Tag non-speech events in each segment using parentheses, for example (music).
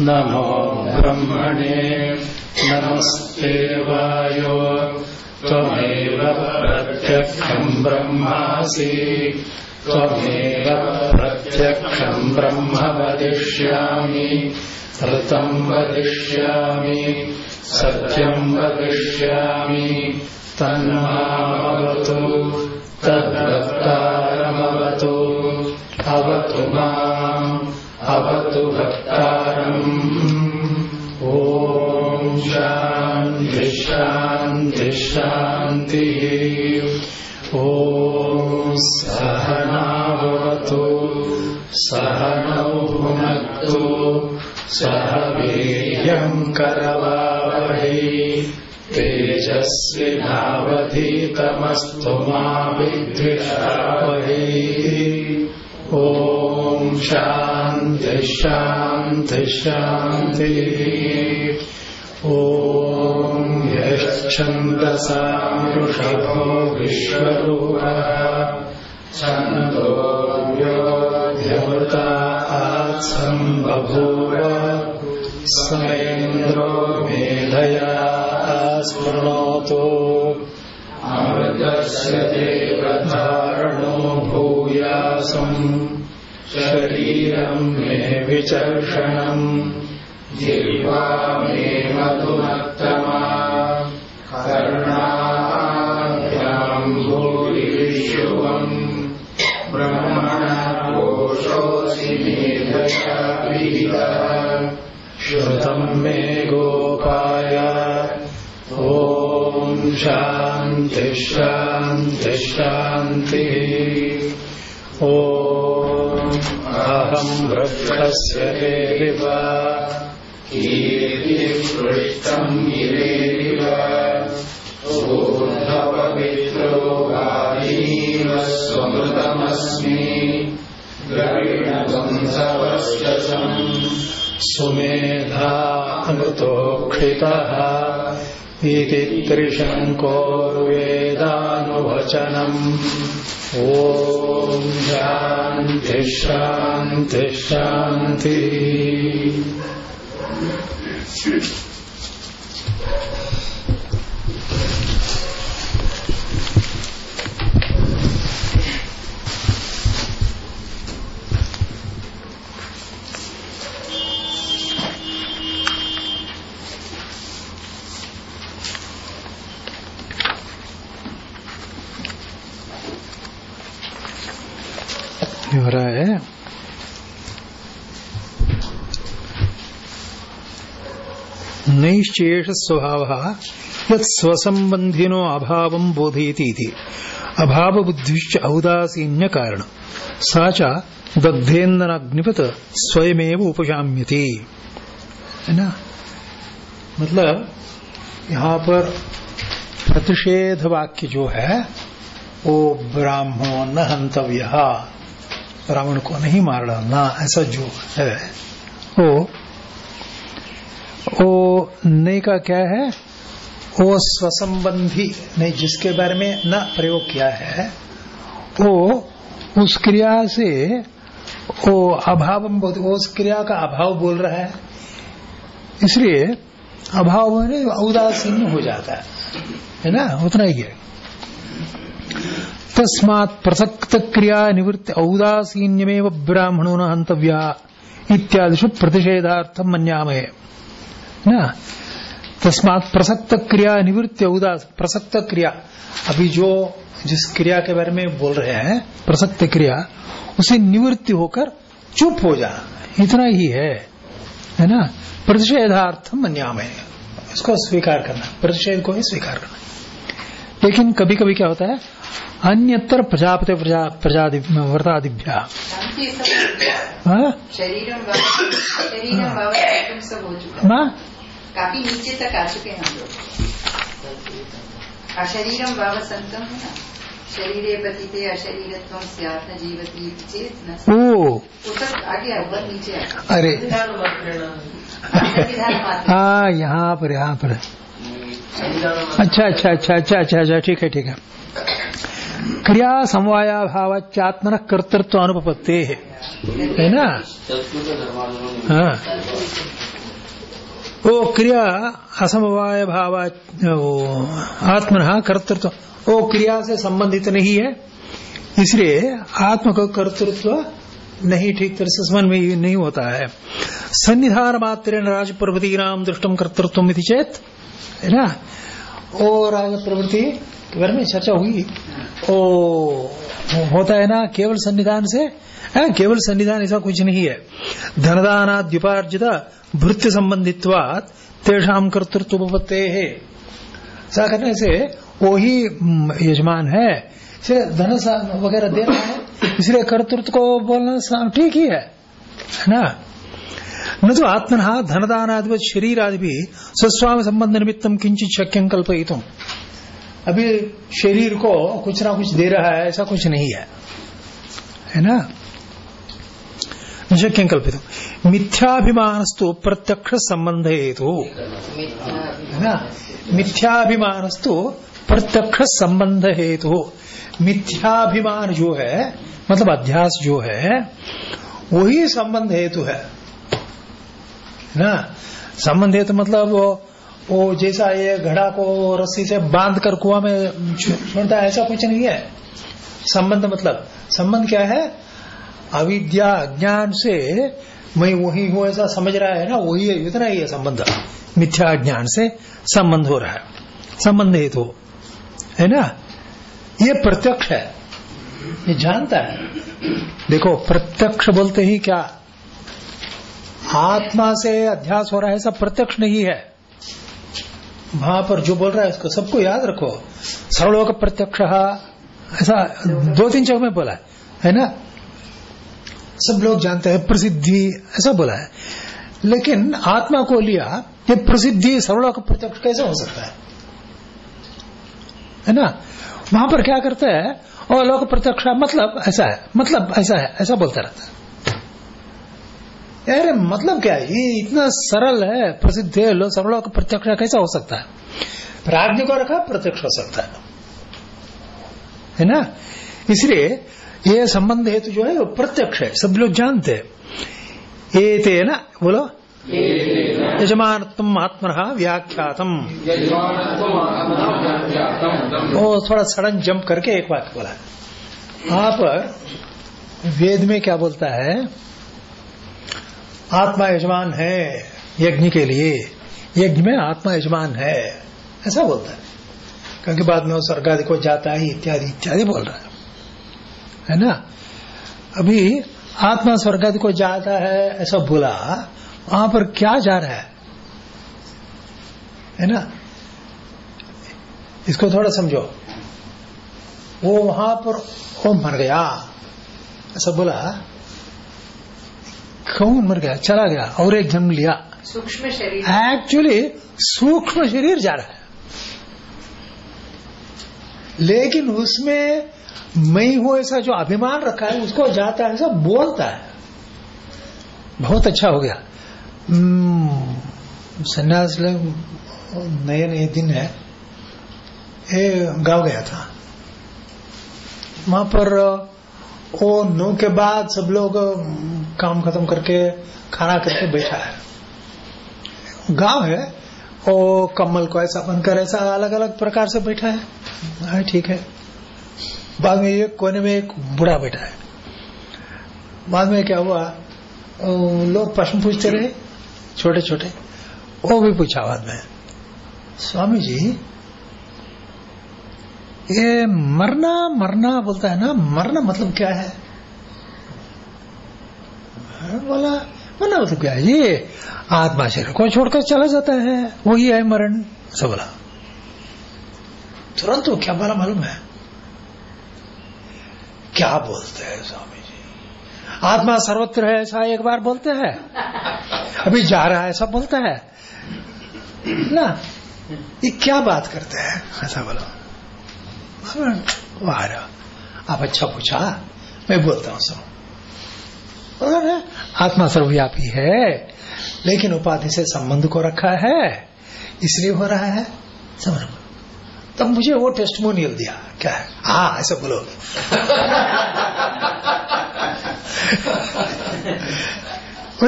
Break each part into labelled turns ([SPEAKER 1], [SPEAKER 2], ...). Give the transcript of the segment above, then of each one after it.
[SPEAKER 1] नमो ब्रह्मणे नमस्ते वायो। त्वमेव प्रत्यक्षम् ब्रह्मासि। त्वमेव प्रत्यक्षम् ब्रह्म वदिष्यामि। ऋतम् वदिष्यामि। सत्यम् वदिष्यामि। तन्मामवतु। तद्वक्तारमवतु। अवतु माम् अवतु भक्तारम् ॐ शान्ति शान्ति ॐ सहनावतु सहनौ भुनक्तु सह वीर्यम् करवावहै। तेजस्विनावधीतमस्तु मा विद्विषावहै। ॐ शान्ति शान्ति शान्तिः। ॐ यश्चन्दसामृषभो विश्वरूपः। छन्दोऽव्योऽध्यवृता आत्सम् बभूव समेन्द्रो मेधया स्मृणोतु अमृतस्य देवधारणो भूयासम् शरीरम् मे विचर्षणम् जिह्वा मे मधुमत्तमा। कर्णाभ्याम् भूरिविश्वम् ब्रह्मणः मेधया विहितः श्रुतम् मे गोपाय। ॐ शान्ति शान्तिः। ॐ अहम् वृक्षस्य देव कीर्तिपृष्टम् गिरेरिव। ऊर्ध्वपवित्रो गारीव स्वमृतमस्मि। द्रविणवंशवर्षसम् सुमेधा अमृतोक्षितः इति त्रिशङ्कोर्वेदानुवचनम् ॐ शान्ति नैश्चेष स्वभाव यत् अभाव बोधयती अभाव बुद्धिश्च औदासीन्य कारण सा च दग्धेन्दनाग्निपत स्वयमेव है ना? मतलब यहाँ पर प्रतिषेध वाक्य जो है, वो ब्राह्मणो न हंतव्य रावण को नहीं मार डालना, ऐसा जो है, वो वो ने का क्या है? वो स्वसंबंधी, नहीं, जिसके बारे में न प्रयोग किया है वो उस क्रिया से वो अभाव उस क्रिया का अभाव बोल रहा है। इसलिए अभाव उदासीन हो जाता है। है ना? उतना ही है। तस्मात् प्रसक्त क्रिया निवृत्ति औदासीन्यमेव ब्राह्मणो न हंतव्या इत्यादिषु प्रतिषेधार्थम मन्यामहे। ना? तस्मात् प्रसक्त क्रिया निवृत्ति उदास प्रसक्त क्रिया। अभी जो जिस क्रिया के बारे में बोल रहे हैं प्रसक्त क्रिया उसे निवृत्ति होकर चुप हो जा। इतना ही है है ना? प्रतिषेधार्थम मन्यामहे इसको स्वीकार करना प्रतिषेध को ही स्वीकार करना। लेकिन कभी कभी क्या होता है? अन्यत्र प्रजापति प्रजा प्रजादि व्रतादिभ्या।
[SPEAKER 2] शरीरम भाव काफ़ी नीचे तक आ चुके हैं हम लोग। अशरीरम भाव संतम है ना? शरीरे पतिते अशरीरत्व स्यात् न जीवती चेत न
[SPEAKER 1] ओ!
[SPEAKER 2] वो आगे बहुत नीचे
[SPEAKER 1] अरे! हाँ यहाँ पर यहाँ पर। अच्छा अच्छा अच्छा अच्छा अच्छा अच्छा ठीक है ठीक है।
[SPEAKER 3] क्रिया समवाया भावात्मन कर्तृत्व अनुपत्ते है है ना हाँ। वो क्रिया असमवाय भाव आत्मन कर्तृत्व। वो क्रिया से संबंधित नहीं है, इसलिए आत्म का कर्तृत्व नहीं ठीक तरह से समझ में नहीं होता है। सन्निधान मात्र राज प्रवृति नाम दृष्टम कर्तृत्व चेत, है ना? और राज प्रवृत्ति के बारे में चर्चा हुई। ओ, होता है ना, केवल सन्निधान से केवल सन्निधान ऐसा कुछ नहीं है। धनदानाद्युपार्जित भृत्य संबंधित्वात तेषाम कर्तृत्व उपत्ते है। ऐसा करने से वो ही यजमान है। इसे धन वगैरह देना है, इसलिए कर्तृत्व को बोलना ठीक ही है ना? न तो आत्मन धनदानादि शरीर आदि भी स्वस्वामी संबंध निमित्तम किंचित शक्यं कल्पयितुम। अभी शरीर को कुछ ना कुछ दे रहा है, ऐसा कुछ नहीं है है ना? शक्यं कल्पित। मिथ्याभिमानस्तु प्रत्यक्ष संबंध हेतु है ना? मिथ्याभिमानस्तु प्रत्यक्ष संबंध हेतु मिथ्याभिमान जो है मतलब अध्यास जो है वही संबंध हेतु है ना? संबंध हेतु मतलब वो, वो जैसा ये घड़ा को रस्सी से बाँध कर कुआ में छोड़ता है ऐसा कुछ नहीं है। संबंध मतलब संबंध क्या है? अविद्या ज्ञान से मैं वही हूँ ऐसा समझ रहा है ना? वही है, इतना ही है संबंध। मिथ्या ज्ञान से संबंध हो रहा है। संबंध हेतु है ना? ये प्रत्यक्ष है। ये जानता है। देखो, प्रत्यक्ष बोलते ही क्या? आत्मा से अध्यास हो रहा है, ऐसा प्रत्यक्ष नहीं है। वहाँ पर जो बोल रहा है इसको सबको याद रखो। सर्वलोक प्रत्यक्ष, ऐसा दो तीन जगह में बोला है ना? सब लोग जानते हैं, प्रसिद्धि, ऐसा बोला है। लेकिन आत्मा को लिया, ये प्रसिद्धि सर्वलोक प्रत्यक्ष कैसे हो सकता है? है ना? वहाँ पर क्या करते हैं, और लोक प्रत्यक्ष मतलब ऐसा है मतलब ऐसा है, ऐसा बोलता रहता है। अरे मतलब क्या ये इतना सरल है, प्रसिद्ध है, लो, सर्वलोक प्रत्यक्ष कैसा हो सकता है? प्राज्ञ को रखा, प्रत्यक्ष हो सकता है। है ना? इसलिए ये संबंध हेतु जो है, वो प्रत्यक्ष है, सब लोग जानते हैं। ये थे ना बोलो। यजमान आत्मन व्याख्यातम। वो थोड़ा सडन जंप करके एक बात बोला। वहाँ पर वेद में क्या बोलता है? आत्मा यजमान है, यज्ञ के लिए। यज्ञ में आत्मा यजमान है। ऐसा बोलता है। क्योंकि बाद में वो स्वर्ग आदि को जाता है, इत्यादि इत्यादि बोल रहा है। है ना? अभी आत्मा स्वर्ग को जाता है ऐसा बोला वहाँ पर क्या जा रहा है? है ना? इसको थोड़ा समझो। वो वहाँ पर वो मर गया। ऐसा बोला कौन मर गया? चला गया और एक जन्म लिया।
[SPEAKER 2] सूक्ष्म शरीर।
[SPEAKER 3] एक्चुअली सूक्ष्म शरीर जा रहा है। लेकिन उसमें मैं हूँ ऐसा जो अभिमान रखा है, उसको जाता है, ऐसा बोलता है। बहुत अच्छा हो गया। संन्यास नए नए दिन है। ये गाँव गया था। वहाँ पर वो नौ के बाद सब लोग काम खत्म करके, खाना करके बैठा है। गाँव है वो कमल को ऐसा बनकर ऐसा अलग अलग प्रकार से बैठा है। हाँ ठीक है। बाद में एक कोने में एक बूढ़ा बैठा है। बाद में क्या हुआ? लोग प्रश्न पूछते रहे छोटे छोटे वो भी पूछा बाद में स्वामी जी ये मरना मरना बोलता है ना, मरना मतलब क्या है? बोला, मरना मतलब क्या है? ये आत्मा शरीर को छोड़कर चला जाता है, वही है मरण, सब बोला। तुरंत वो क्या बोला मालूम है? क्या बोलते हैं स्वामी जी? आत्मा सर्वत्र है, ऐसा एक बार बोलते हैं। अभी जा रहा है, सब बोलता है। ना, ये क्या बात करते हैं? ऐसा बोला। आप अच्छा पूछा। मैं बोलता हूँ, सुनो। आत्मा सर्वव्यापी है, लेकिन उपाधि से संबंध को रखा है। इसलिए हो रहा है, समझ। तब मुझे वो टेस्टमोनियल दिया। क्या है? हाँ ऐसा बोलो।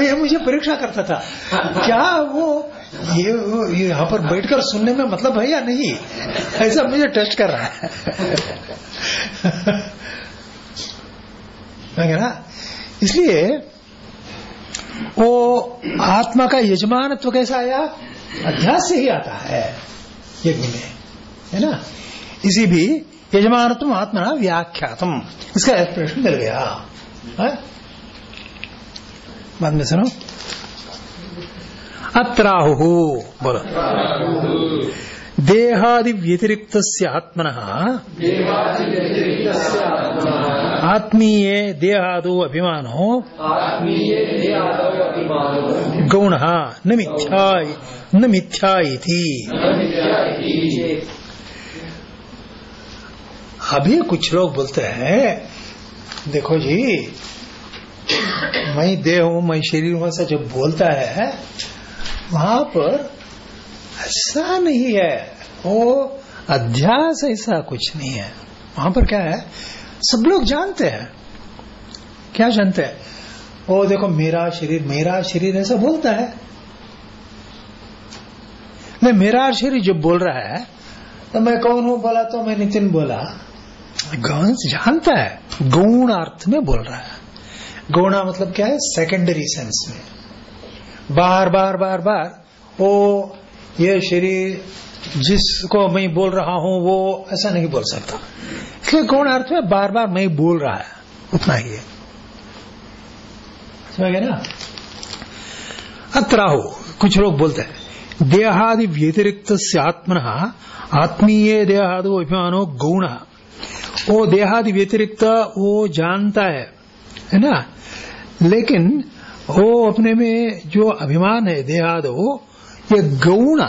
[SPEAKER 3] ये मुझे परीक्षा करता था। क्या वो ये, यहाँ पर बैठकर सुनने में मतलब है या नहीं? ऐसा मुझे टेस्ट कर रहा है। मैं रहा इसलिए वो आत्मा का यजमानत्व कैसा आया? अध्यास से ही आता है। यज्ञ में है ना? इसी भी यजमानत्व आत्मा व्याख्यातम। इसका एक्सप्रेशन मिल गया। है? बाद में सुनो। अत्राहु, बोलो। देहादि व्यतिरिक्त आत्मन। आत्मीय देहादो अभिमानो। गौण, न मिथ्या न मिथ्या अभी कुछ लोग बोलते हैं, देखो जी, मैं देह हूँ, मैं शरीर हूँ, ऐसा जो बोलता है, वहाँ पर ऐसा नहीं है। वो अध्यास ऐसा कुछ नहीं है। वहाँ पर क्या है? सब लोग जानते हैं। क्या जानते हैं? ओ देखो, मेरा शरीर मेरा शरीर ऐसा बोलता है। नहीं, मेरा शरीर जब बोल रहा है तो मैं कौन हूँ बोला? तो मैं नितिन बोला। गौण जानता है। गौण अर्थ में बोल रहा है। गौणा मतलब क्या है? सेकेंडरी सेंस में। बार बार बार बार ओ ये शरीर जिसको मैं बोल रहा हूँ, वो ऐसा नहीं बोल सकता। इसलिए गौण अर्थ में बार बार मैं बोल रहा है। उतना ही है। समझ गए ना? अत्राहो कुछ लोग बोलते हैं, देहादि व्यतिरिक्त से आत्मन आत्मीय देहादो अभिमानो गौण। वो देहादि व्यतिरिक्त वो जानता है है ना? लेकिन वो अपने में जो अभिमान है, देहाद हो ये गौण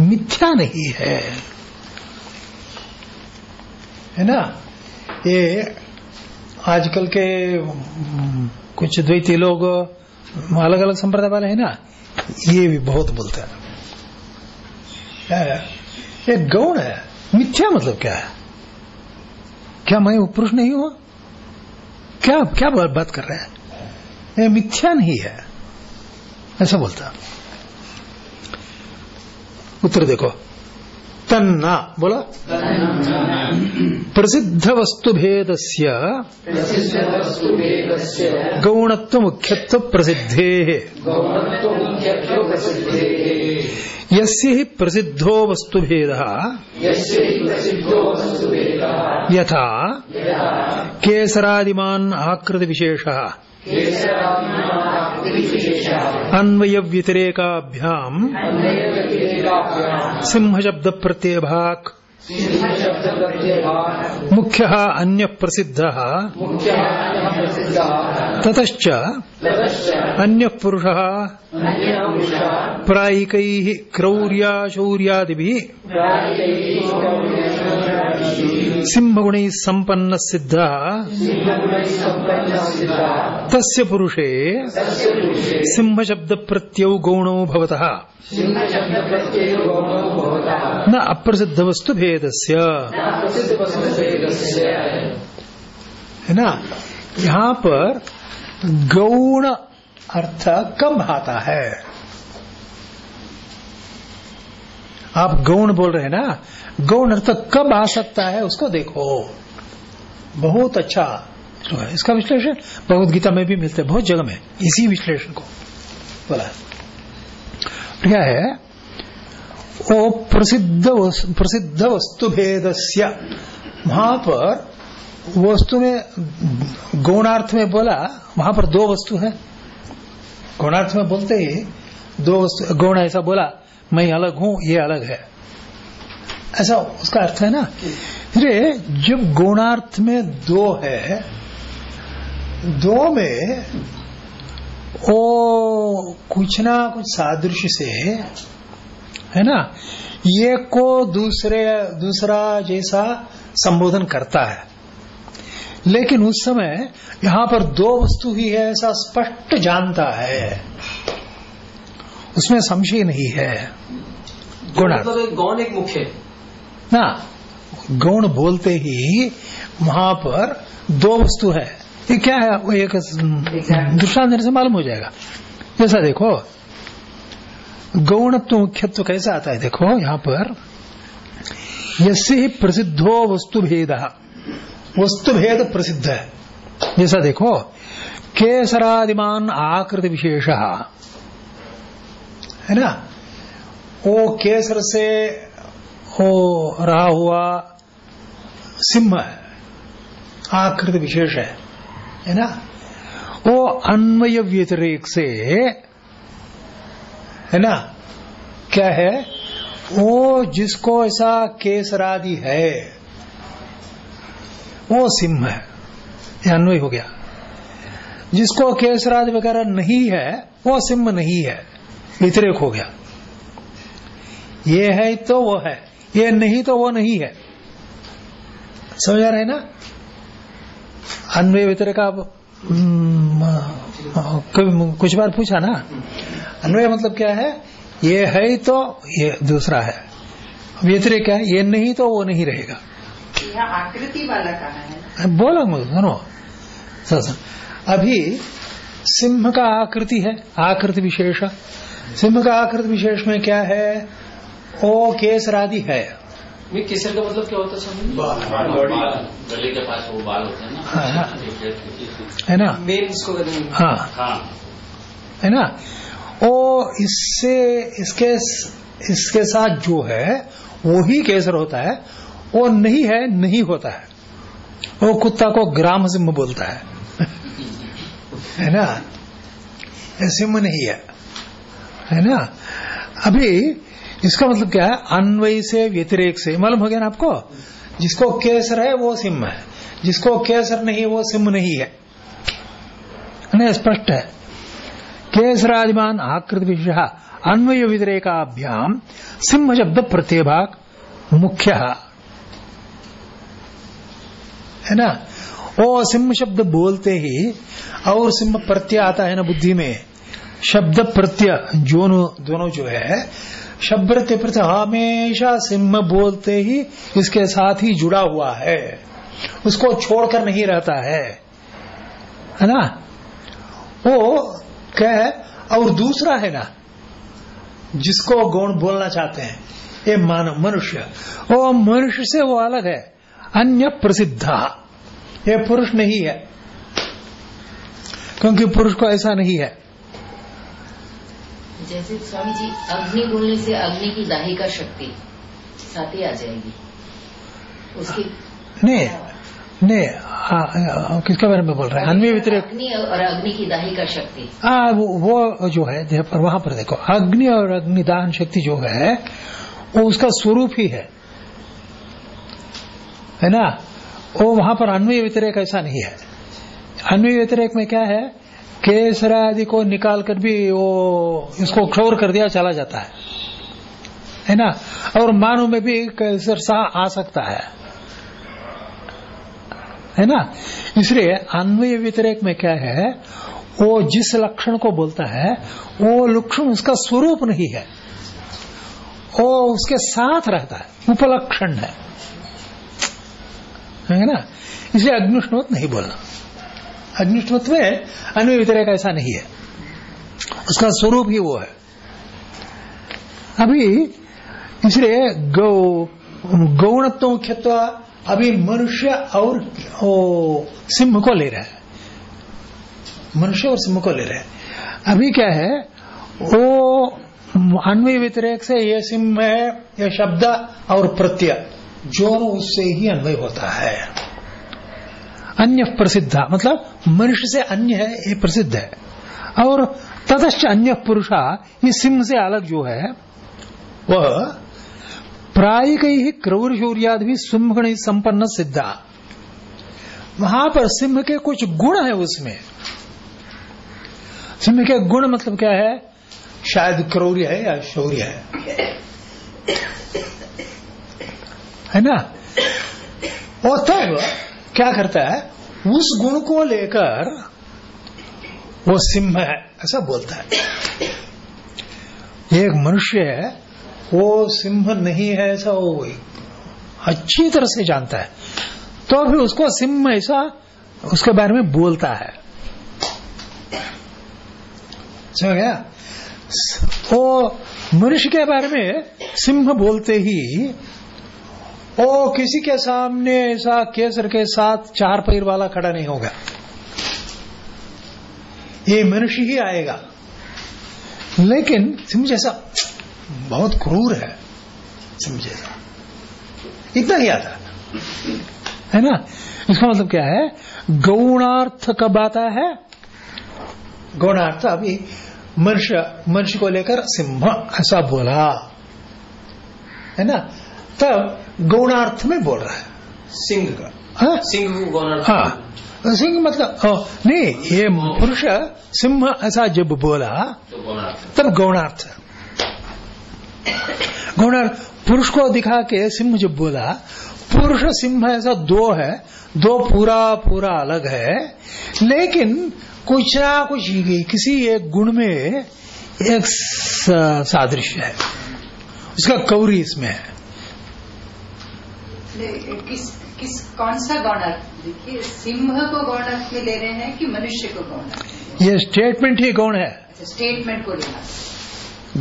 [SPEAKER 3] मिथ्या नहीं है। है ना? ये आजकल के कुछ द्वैती लोग अलग अलग संप्रदाय वाले हैं ना, ये भी बहुत बोलते हैं? ये गौण है। मिथ्या मतलब क्या है? क्या मैं पुरुष नहीं हुआ? क्या क्या बात कर रहे हैं? ये मिथ्या नहीं है। ऐसा बोलता। उत्तर देखो। तन्ना, बोला? प्रसिद्ध वस्तु भेद गौणत्व मुख्यत्व प्रसिद्धे यस्य हि प्रसिद्धो वस्तु भेद यथा केसरादिमान आकृति विशेष अन्वय व्यतिरेकाभ्याम सिंह शब्द प्रत्यभाक मुख्य अन्य प्रसिद्ध ततश्च अन्य पुरुष प्रायिक क्रौर्याशौर्यादि सिंहगुण संपन्न सिद्ध। तस्य पुरुषे सिंह शब्द प्रत्यौ गौणो भवतः। न अप्रसिद्ध वस्तु भेदस्य है ना? यहाँ पर गौण अर्थ कब आता है। आप गौण बोल रहे हैं ना? गौण अर्थ कब आ सकता है उसको देखो। बहुत अच्छा। है इसका विश्लेषण भगवत गीता में भी मिलते हैं, बहुत जगह में। इसी विश्लेषण को बोला। क्या है? वो प्रसिद्ध प्रसिद्ध वस्तु भेद वहाँ पर वस्तु में, गौणार्थ में बोला, वहाँ पर दो वस्तु है। गौणार्थ में बोलते ही दो वस्तु, गौण ऐसा बोला, मैं अलग हूँ, ये अलग है। ऐसा उसका अर्थ है ना? फिर जब गौणार्थ में दो है, दो में वो कुछ ना कुछ सादृश्य से है ना? ये को दूसरे, दूसरा जैसा संबोधन करता है। लेकिन उस समय यहाँ पर दो वस्तु ही है ऐसा स्पष्ट जानता है। उसमें संशय नहीं है।
[SPEAKER 4] मतलब एक गौण एक मुख्य।
[SPEAKER 3] ना गौण बोलते ही वहाँ पर दो वस्तु है। ये क्या है? वो एक दृष्टांत से मालूम हो जाएगा। जैसा देखो गौणत्व मुख्यत्व कैसा आता है? देखो यहाँ पर यसे ही प्रसिद्धो वस्तु भेद वस्तु भेद प्रसिद्ध है। जैसा देखो, केसरादिमान आकृति विशेष। है ना? वो केसर से वो रहा हुआ सिंह है। आकृति विशेष है। है ना? वो अन्वय व्यतिरेक से, है ना? क्या है? वो जिसको ऐसा केसरादि है। वो सिंह है, ये अन्वय हो गया। जिसको केसरादि वगैरह नहीं है, वो सिंह नहीं है व्यतिरेक हो गया। ये है तो वो है, ये नहीं तो वो नहीं है। समझ आ रहे ना? अन्वय व्यतिरेक आप कुछ बार पूछा ना? अन्वय मतलब क्या है? ये है तो ये दूसरा है। व्यतिरेक है? ये नहीं तो वो नहीं रहेगा।
[SPEAKER 2] यहाँ आकृति वाला कहा है।
[SPEAKER 3] बोलो सुनो। अभी सिंह का आकृति है आकृति विशेष। सिंह का आकृति विशेष में क्या है? ओ केसरादि है।
[SPEAKER 4] केसर का मतलब क्या होता है समझ
[SPEAKER 1] गले के पास वो बाल होते हैं ना।
[SPEAKER 3] हाँ, हाँ। है ना?
[SPEAKER 4] मेन इसको हाँ।
[SPEAKER 3] हाँ।
[SPEAKER 1] है
[SPEAKER 3] ना? ओ इससे इसके इसके साथ जो है वो ही केसर होता है। वो नहीं है, नहीं होता है। वो कुत्ता को ग्राम सिंह बोलता है। (laughs) है ना? सिंह नहीं है। है ना? अभी इसका मतलब क्या है? अन्वय से व्यतिरेक से। मालूम हो गया ना आपको? जिसको केसर है, वो सिंह है। जिसको केसर नहीं, वो सिंह नहीं है। ना? स्पष्ट है। केसरादिमान आकृत विषय अन्वय व्यतिरेकाभ्याम सिंह शब्द प्रत्यभाग मुख्य। है ना? वो सिंह शब्द बोलते ही, और सिंह प्रत्यय आता है ना बुद्धि में। शब्द प्रत्यय दोनों दोनों जो है, शब्द प्रत्यय हमेशा सिंह बोलते ही इसके साथ ही जुड़ा हुआ है। उसको छोड़कर नहीं रहता है। है ना? वो क्या है और दूसरा है ना, जिसको गौण बोलना चाहते हैं, ये मानव, मनुष्य। वो मनुष्य से वो अलग है। अन्य प्रसिद्ध। ये पुरुष नहीं है। क्योंकि पुरुष को ऐसा नहीं है।
[SPEAKER 5] जैसे स्वामी जी अग्नि बोलने से अग्नि की दाहिका शक्ति साथ ही आ जाएगी। उसकी
[SPEAKER 3] नहीं नहीं किसके बारे में बोल रहे हैं? अन्य
[SPEAKER 5] अग्नि और अग्नि की दाहिका शक्ति।
[SPEAKER 3] आ, वो, वो जो है पर वहाँ पर देखो अग्नि और अग्निदान शक्ति जो है वो उसका स्वरूप ही है। है ना? वो वहाँ पर अन्वय व्यतिरेक ऐसा नहीं है। अन्वय व्यतिरेक में क्या है? केसर आदि को निकाल कर भी वो, इसको क्षोर कर दिया, चला जाता है। है ना? और मानव में भी केसर सा आ सकता है। है ना? इसलिए अन्वय व्यतिरेक में क्या है? वो जिस लक्षण को बोलता है, वो लक्षण उसका स्वरूप नहीं है। वो उसके साथ रहता है। उपलक्षण है। है ना इसलिए अग्निष्णोत नहीं बोलना अग्निष्णोत में अन्वय व्यतिरेक ऐसा नहीं है उसका स्वरूप ही वो है अभी इसलिए गौ गौणत्व मुख्यत्व अभी मनुष्य और सिंह को ले रहा है मनुष्य और सिंह को ले रहे हैं अभी क्या है वो अन्वय व्यतिरेक से ये सिंह है ये शब्द और प्रत्यय जो उससे ही अन्वय होता है। अन्य प्रसिद्ध मतलब मनुष्य से अन्य है, ये प्रसिद्ध है। और ततश्च अन्य पुरुषा, ये सिंह से अलग जो है, वह प्रायिक ही क्रौर शौर्याद भी सिंह संपन्न सिद्धा। वहाँ पर सिंह के कुछ गुण है उसमें। सिंह के गुण मतलब क्या है? शायद क्रौर्य है या शौर्य है। है ना? और तब क्या करता है? उस गुण को लेकर वो सिंह है, ऐसा बोलता है। एक मनुष्य है, वो सिंह नहीं है, ऐसा वो अच्छी तरह से जानता है। तो फिर उसको सिंह ऐसा उसके बारे में बोलता है। समझ गया? वो मनुष्य के बारे में सिंह बोलते ही ओ, किसी के सामने ऐसा केसर के साथ चार पैर वाला खड़ा नहीं होगा। ये मनुष्य ही आएगा। लेकिन सिंह जैसा बहुत क्रूर है। सिंह जैसा इतना ही आता है। ना? इसका मतलब क्या है? गौणार्थ कब आता है। गौणार्थ, अभी मनुष्य मनुष्य को लेकर सिंह ऐसा बोला। है ना? तब गौणार्थ में बोल रहा है।
[SPEAKER 4] सिंह का।
[SPEAKER 3] हाँ?
[SPEAKER 4] सिंह को गौण
[SPEAKER 3] हाँ। सिंह मतलब ओ, नहीं ये पुरुष सिंह ऐसा जब बोला
[SPEAKER 4] तो गौणार्थ।
[SPEAKER 3] तब गौणार्थ। गौणार्थ पुरुष को दिखा के सिंह जब बोला पुरुष सिंह ऐसा दो है दो पूरा पूरा अलग है लेकिन कुछ ना कुछ किसी एक गुण में एक सादृश्य है। उसका कौरी इसमें है।
[SPEAKER 2] किस किस कौन सा गौणर्थ देखिए सिंह को गौणर्थ में ले रहे हैं कि मनुष्य को गौणर्थ
[SPEAKER 3] ये स्टेटमेंट ही गौण है।
[SPEAKER 2] अच्छा स्टेटमेंट को लेना।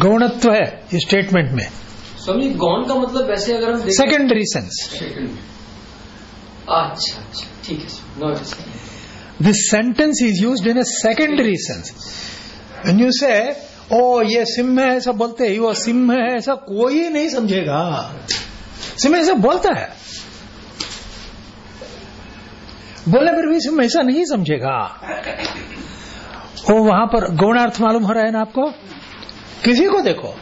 [SPEAKER 3] गौणत्व है ये स्टेटमेंट में।
[SPEAKER 4] स्वामी गौण का मतलब वैसे अगर हम देखें
[SPEAKER 3] सेकेंडरी सेंस
[SPEAKER 4] अच्छा अच्छा ठीक है no
[SPEAKER 3] This sentence is used in a secondary sense. When you say, ओ ये सिंह है ऐसा बोलते ही। वो सिंह है ऐसा कोई नहीं समझेगा। सिंह ऐसा बोलता है। बोले फिर भी सिंह ऐसा नहीं समझेगा। वो वहाँ पर गौणार्थ मालूम हो रहा है ना आपको? किसी को देखो।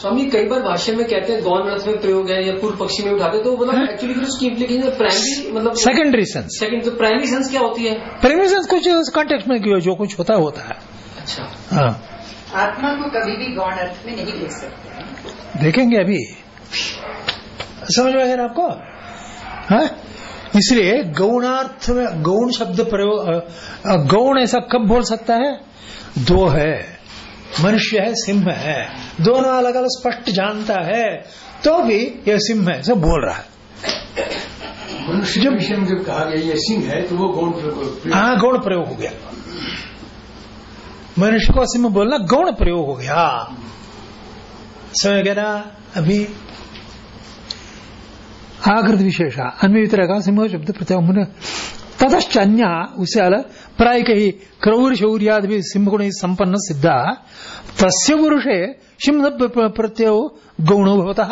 [SPEAKER 4] स्वामी कई बार भाष्य में कहते हैं गौण अर्थ में प्रयोग है या पूर्व पक्षी में उठाते तो मतलब
[SPEAKER 3] हाँ।
[SPEAKER 4] एक्चुअली फिर उसकी इम्प्लीकेशन प्राइमरी मतलब
[SPEAKER 3] सेकेंडरी सेंस
[SPEAKER 4] सेकंड तो प्राइमरी सेंस क्या होती है?
[SPEAKER 3] प्राइमरी सेंस कुछ उस कॉन्टेक्स्ट में क्यों जो कुछ होता है होता है।
[SPEAKER 4] अच्छा।
[SPEAKER 3] हाँ।
[SPEAKER 2] आत्मा को कभी भी गौण अर्थ में नहीं ले सकते। हैं
[SPEAKER 3] देखेंगे अभी। समझ में आएगा आपको? हाँ? इसलिए गौणार्थ में गौण शब्द प्रयोग गौण ऐसा कब बोल सकता है? दो है। मनुष्य है सिंह है। दोनों अलग अलग स्पष्ट जानता है तो भी यह सिंह है सब बोल रहा है।
[SPEAKER 1] मनुष्य में जब कहा गया ये सिंह है तो वो गौण प्रयोग
[SPEAKER 3] हाँ गौण प्रयोग हो गया। मनुष्य को सिंह बोलना गौण प्रयोग हो गया। ना अभी आकृत विशेष। अन्य वितरक सिंह शब्द प्रत्यामुन ततश्च अन्य उससे अलग प्राय कही क्रौर शौर्याद भी सिंह गुण संपन्न सिद्धा। तस्य पुरुषे सिंह प्रत्यय गौणो भवतः।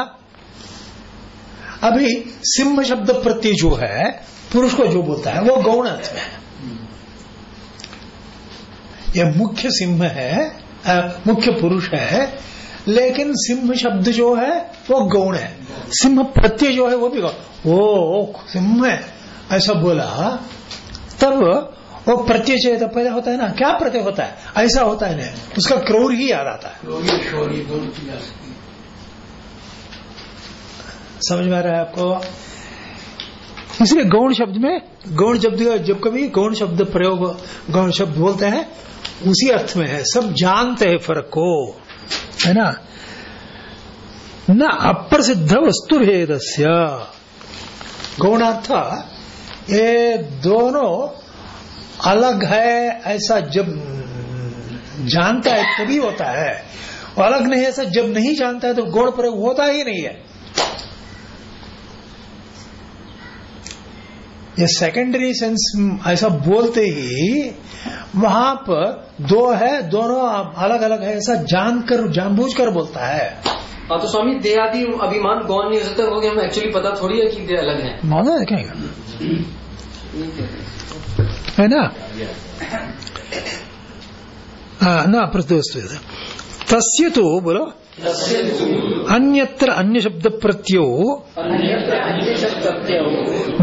[SPEAKER 3] अभी सिंह शब्द प्रत्यय जो है पुरुष को जो बोलता है वो गौण अर्थ में है। यह मुख्य सिंह है मुख्य पुरुष है लेकिन सिंह शब्द जो है वो गौण है। सिंह प्रत्यय जो है वो भी गौण। ओ सिंह है। ऐसा बोला तब वो प्रत्यय चेत पैदा होता है ना। क्या प्रत्यय होता है? ऐसा होता है ना उसका क्रोर ही याद आता है। समझ में आ रहा है आपको? इसलिए गौण शब्द में गौण शब्द जब कभी गौण शब्द प्रयोग गौण शब्द बोलते हैं उसी अर्थ में है। सब जानते हैं फ़र्क को। है ना? न अप्रसिद्ध वस्तु भेद गौणार्थ, ये दोनों अलग है, ऐसा जब जानता है, तभी होता है। और अलग नहीं, ऐसा जब नहीं जानता है तो गौण प्रयोग होता ही नहीं है। ये सेकेंडरी सेंस ऐसा बोलते ही वहाँ पर दो है दोनों अलग अलग है ऐसा जानकर जानबूझकर बोलता है।
[SPEAKER 4] हाँ तो स्वामी देहादि अभिमान गौण नहीं हो सकता क्योंकि हमें एक्चुअली पता थोड़ी है कि दे अलग है।
[SPEAKER 3] माना है क्या? है ना? हाँ ना प्रस्तुस्तु तस्य तो बोलो। अन्यत्र अन्य शब्द प्रत्यो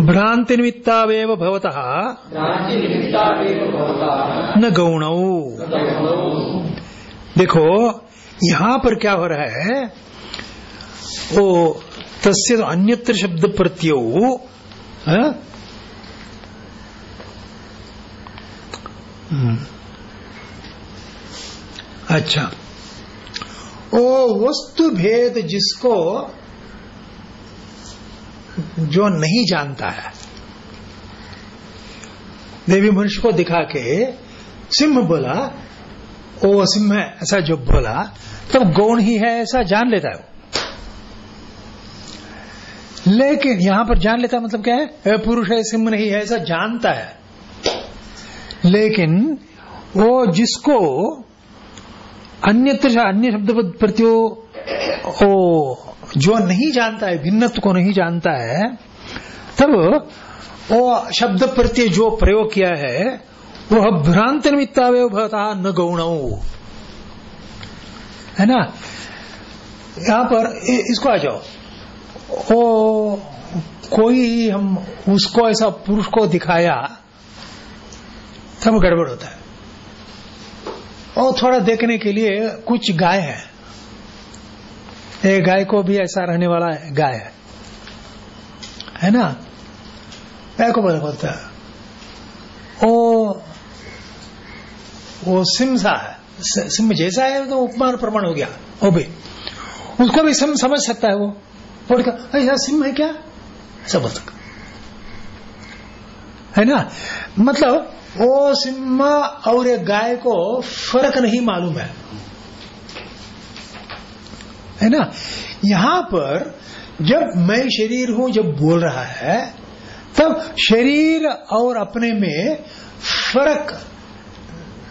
[SPEAKER 3] भ्रांति निमित्तावेव भवतः न गौण देखो, यहाँ पर क्या हो रहा है वो तस्य तो अन्यत्र शब्द प्रत्यो? हम्म। अच्छा ओ वस्तु भेद जिसको जो नहीं जानता है। देवी मनुष्य को दिखा के सिंह बोला, ओ सिंह है ऐसा जो बोला, तब तो गौण ही है, ऐसा जान लेता है वो। लेकिन यहाँ पर जान लेता मतलब क्या है? पुरुष है, सिंह नहीं है, ऐसा जानता है। लेकिन वो जिसको अन्यत्र अन्य शब्द प्रत्यो ओ जो नहीं जानता है, भिन्नत्व को नहीं जानता है, तब वो शब्द प्रत्यय जो प्रयोग किया है, वह भ्रांत निमित्तावय भवता न गौण। है ना? यहाँ पर इसको आ जाओ। ओ, कोई हम उसको ऐसा पुरुष को दिखाया, तब गड़बड़ होता है। और थोड़ा देखने के लिए कुछ गाय है। एक गाय को भी ऐसा रहने वाला है, गाय है। है ना? गाय को बोला बोलता है। ओ, वो सिम सा है सिम जैसा है तो उपमान प्रमाण हो गया, वो भी। उसको भी सिम समझ सकता है वो। बोल ऐसा सिम है क्या? ऐसा बोल सकता है ना? मतलब वो सिम्मा और एक गाय को फ़र्क नहीं मालूम है। है ना? यहाँ पर जब मैं शरीर हूँ, जब बोल रहा है, तब शरीर और अपने में फ़र्क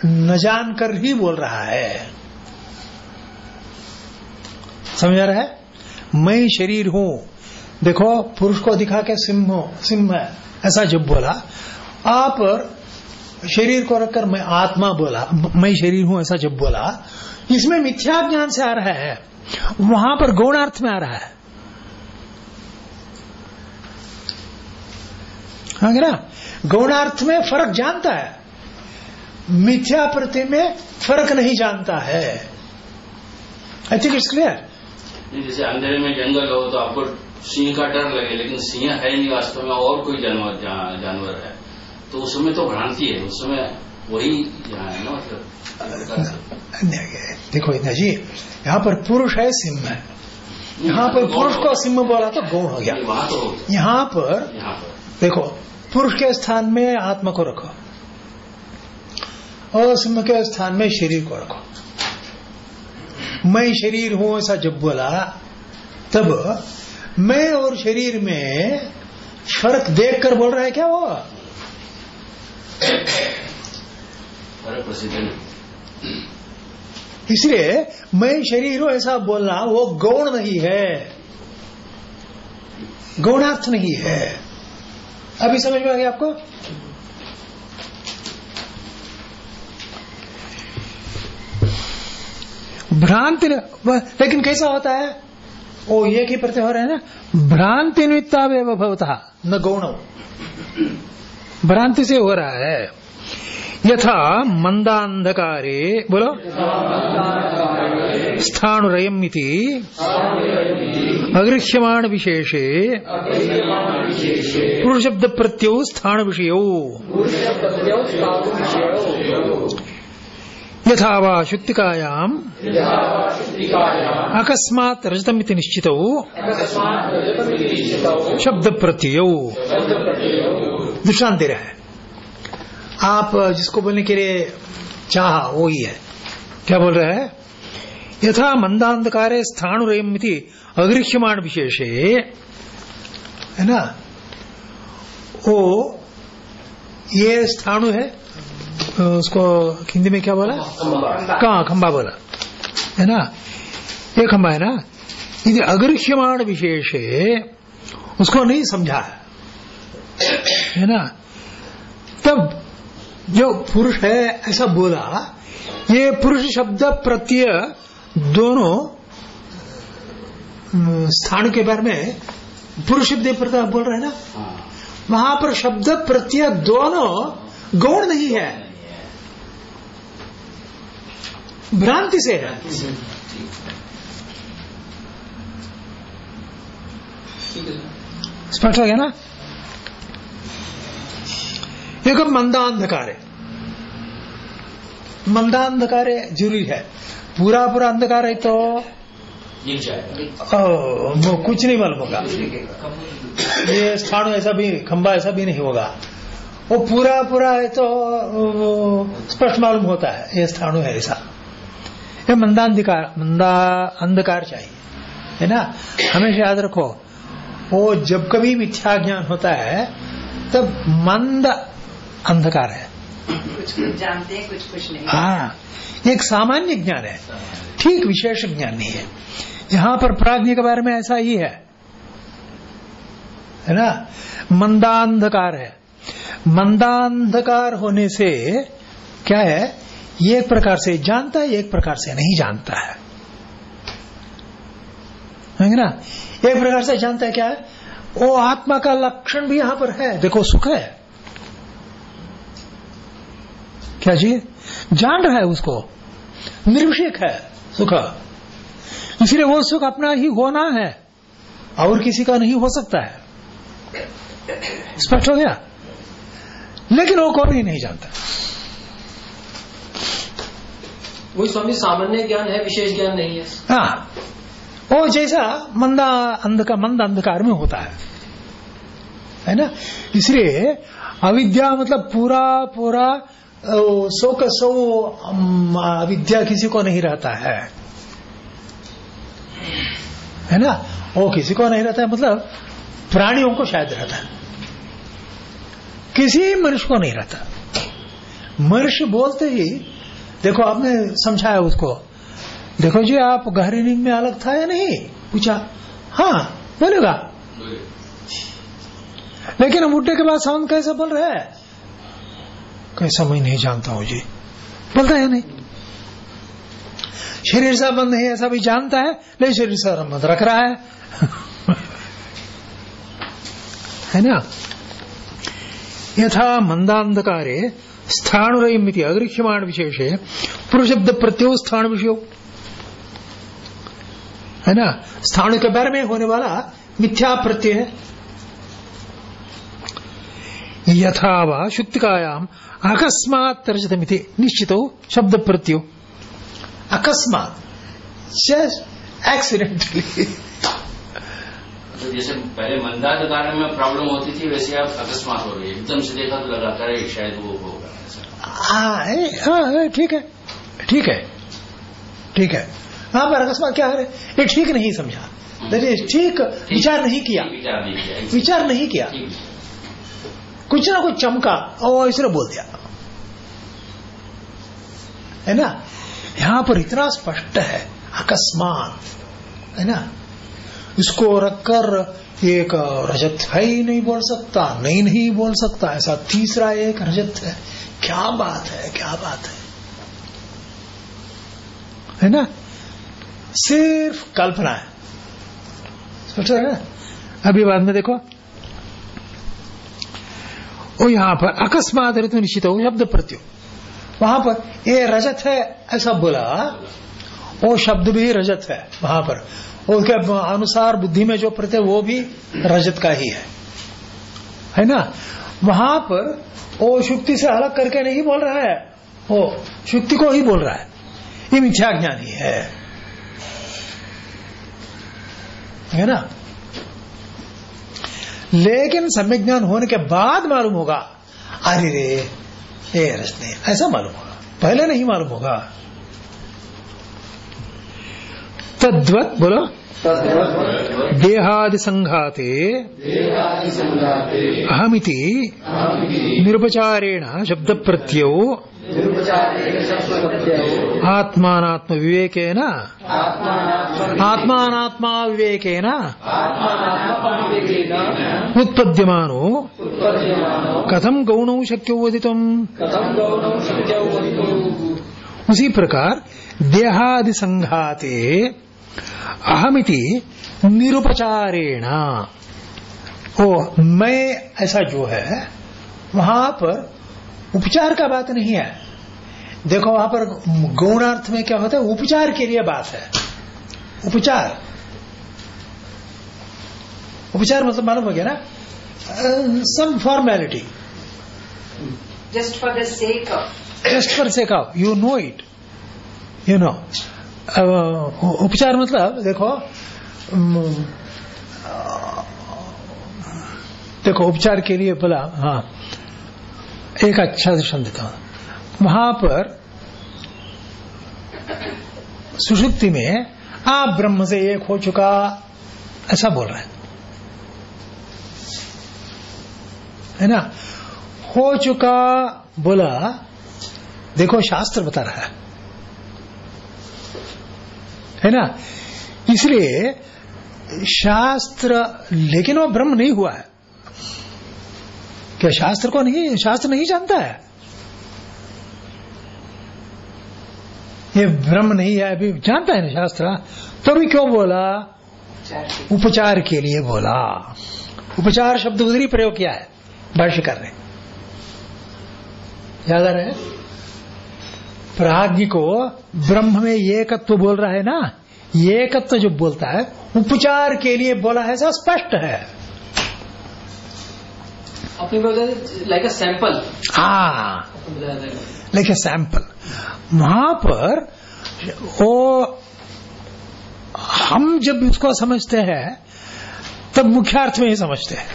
[SPEAKER 3] न जानकर ही बोल रहा है। समझ रहा है? मैं शरीर हूँ। देखो, पुरुष को दिखा के सिंह सिंह ऐसा जब बोला, आप शरीर को रखकर मैं आत्मा बोला, मैं शरीर हूँ ऐसा जब बोला, इसमें मिथ्या ज्ञान से आ रहा है, वहाँ पर गौणार्थ में आ रहा है। हाँ ना? गौणार्थ में फ़र्क जानता है, मिथ्या प्रति में फ़र्क नहीं जानता है। आई थिंक इट्स क्लियर
[SPEAKER 6] जैसे अंधेरे में जंगल हो तो आपको सिंह का डर लगे, लेकिन सिंह है नहीं वास्तव में, और कोई जानवर जानवर है। तो उस समय तो भ्रांति है उस समय वही यहाँ है ना मतलब
[SPEAKER 3] देखो इतना जी यहाँ पर पुरुष है सिंह है। यहाँ पर पुरुष को सिंह बोला तो गौण हो गया।
[SPEAKER 6] तो
[SPEAKER 3] यहाँ पर। देखो पुरुष के स्थान में आत्मा को रखो और सिंह के स्थान में शरीर को रखो। मैं शरीर हूँ ऐसा जब बोला तब मैं और शरीर में फ़र्क देखकर बोल रहा है क्या वो? इसलिए मैं शरीर हूँ ऐसा बोलना वो गौण नहीं है। गौणार्थ नहीं है। अभी समझ में आ गया आपको? भ्रांति लेकिन कैसा होता है? वो एक ही प्रत्यय हो रहा है ना? भ्रांति निमित्ता भवता, न गौण। भ्रांति से हो रहा है। यथा मंदांधकारे बोलो। स्थाणुरयम अगृह्यमाण विशेषे पुरुष शब्द प्रत्यय स्थान विषय यथा वा शुक्तिकायाम अकस्मात् रजतमिति निश्चितौ। शब्द प्रत्यय दृष्टांत दे रहा है। आप जिसको बोलने के लिए चाहा वो ही है। क्या बोल रहा है? यथा मंदांधकारे स्थाणुरयमिति अगृह्यमाण विशेष है ना? वो ये स्थाणु है? उसको हिंदी में क्या बोला? कहा? खंबा बोला। है ना? ये खंबा है ना? यदि अगृह्यमाण विशेषे उसको नहीं समझा है। है ना? तब जो पुरुष है ऐसा बोला ये पुरुष शब्द प्रत्यय दोनों स्थान के बारे में पुरुष शब्द प्रत्यय बोल रहे हैं ना?
[SPEAKER 6] हाँ।
[SPEAKER 3] वहाँ पर शब्द प्रत्यय दोनों गौण नहीं है। भ्रांति से है। स्पष्ट हो गया ना? एक मंदांधकार। है मंदांधकार है ज़रूरी है। पूरा पूरा अंधकार है तो? ओ, वो कुछ नहीं मालूम होगा। ये स्थानु ऐसा भी खंबा ऐसा भी नहीं होगा। वो पूरा पूरा है तो स्पष्ट मालूम होता है ये स्थानु है ऐसा। ये मंदांधिकार मंदा अंधकार चाहिए। है ना? हमेशा याद रखो वो जब कभी मिथ्या ज्ञान होता है तब मंद अंधकार है।
[SPEAKER 2] कुछ कुछ जानते हैं कुछ कुछ नहीं।
[SPEAKER 3] हाँ एक सामान्य ज्ञान है। ठीक विशेष ज्ञान नहीं है। यहाँ पर प्राज्ञ के बारे में ऐसा ही है। है ना? मंदांधकार है। मंदांधकार होने से क्या है? ये एक प्रकार से जानता है एक प्रकार से नहीं जानता है। है ना? एक प्रकार से जानता है क्या है? वो आत्मा का लक्षण भी यहाँ पर है। देखो सुख है। क्या जी जान रहा है उसको। निर्विषेक है सुख। इसलिए वो सुख अपना ही होना है और किसी का नहीं हो सकता है। स्पष्ट हो गया? लेकिन वो कौन ही नहीं जानता।
[SPEAKER 4] वही स्वामी सामान्य ज्ञान है विशेष ज्ञान नहीं है।
[SPEAKER 3] हाँ। वो जैसा मंदा अंधकार मंद अंधकार में होता है। है ना? इसलिए अविद्या मतलब पूरा पूरा सौ का सौ अम, अविद्या किसी को नहीं रहता है। है ना? वो किसी को नहीं रहता है मतलब प्राणियों को शायद रहता है। किसी मनुष्य को नहीं रहता। मनुष्य बोलते ही देखो आपने समझाया उसको देखो जी आप गहरी नींद में अलग था या नहीं? पूछा हाँ बोलेगा। लेकिन हम उठने के बाद साउंड कैसे बोल रहे हैं? कैसा मैं नहीं जानता हूँ जी। बोलता है नहीं? शरीर से बंद है, ऐसा भी जानता है, लेकिन शरीर से संबंध रख रहा है। (laughs) है ना? यथा मंदांधकारे स्थाणुरयमिति अगृह्यमाण विशेषे पुरुषब्द प्रत्यो स्थान विषय है ना? स्थाणु के बारे में होने वाला मिथ्या प्रत्यय है। यथा वा शुक्तिकायाम अकस्मात तर्जितमिति निश्चितो शब्द प्रत्यो अकस्मात एक्सीडेंटली
[SPEAKER 6] तो जैसे पहले मंदाधिकार में प्रॉब्लम होती थी वैसे अब अकस्मात हो रही है। एकदम से देखा तो लगा करे शायद वो होगा
[SPEAKER 3] हाँ हाँ ठीक है। ठीक है। ठीक है। हाँ पर अकस्मात क्या है ये ठीक नहीं समझा। ठीक विचार नहीं किया।
[SPEAKER 6] विचार नहीं किया।
[SPEAKER 3] विचार नहीं किया। कुछ ना कुछ चमका। और इसने बोल दिया। है ना? यहाँ पर इतना स्पष्ट है, अकस्मात। है ना? इसको रखकर एक रजत है ही नहीं बोल सकता, नहीं नहीं बोल सकता। ऐसा तीसरा एक रजत है। क्या बात है, क्या बात है। है ना? सिर्फ़ कल्पना है। स्पष्ट है? ना अभी बाद में देखो। वो यहाँ पर अकस्मात ऋतु निश्चित हो शब्द प्रत्यु वहाँ पर ये रजत है, ऐसा बोला। वो शब्द भी रजत है, वहाँ पर। उसके अनुसार बुद्धि में जो प्रत्यय, वो भी रजत का ही है। है ना? वहाँ पर, वो शुक्ति से अलग करके नहीं बोल रहा है। वो शुक्ति को ही बोल रहा है। ये मिथ्या ज्ञान है। है ना? लेकिन सम्यक ज्ञान होने के बाद मालूम होगा। अरे रे ये रचने ऐसा मालूम होगा। पहले नहीं मालूम होगा। तद्वत बोलो। देहादि संघाते। अहमिति। निरुपचारेण शब्द प्रत्ययो आत्मानात्म विवेक आत्मानात्मा विवेकेन उत्पद्यमानो। कथम गौणौ शक्यो वदितुम? उसी प्रकार देहादि संघाते अहमिति निरुपचारेण। ओ, मैं ऐसा जो है, वहाँ पर उपचार का बात नहीं है। देखो वहाँ पर गौणार्थ में क्या होता है? उपचार के लिए बात है। उपचार। उपचार मतलब मालूम हो गया ना? Some formality
[SPEAKER 2] for the sake of
[SPEAKER 3] just for sake of you know it you know अब उपचार मतलब देखो देखो उपचार के लिए बोला हाँ। एक अच्छा दर्शन देता हूँ। वहाँ पर सुषुप्ति में आप ब्रह्म से एक हो चुका। ऐसा बोल रहे हैं। है ना? हो चुका। बोला, देखो शास्त्र बता रहा है। है ना? इसलिए शास्त्र, लेकिन वो ब्रह्म नहीं हुआ है। क्या शास्त्र को नहीं, शास्त्र नहीं जानता है? ये ब्रह्म नहीं है, अभी जानता है ना शास्त्र? तो भी क्यों बोला? उपचार के लिए बोला। उपचार शब्द उधर ही प्रयोग किया है भाष्यकार ने याद आ रहा है? प्राज्ञ को ब्रह्म में एकत्व बोल रहा है ना? एकत्व जो बोलता है, उपचार के लिए बोला है, ऐसा स्पष्ट है।
[SPEAKER 4] अपनी लाइक अ सैंपल
[SPEAKER 3] हाँ। लेकिन सैंपल वहाँ पर वो हम जब इसको समझते हैं तब मुख्यार्थ में ही समझते हैं।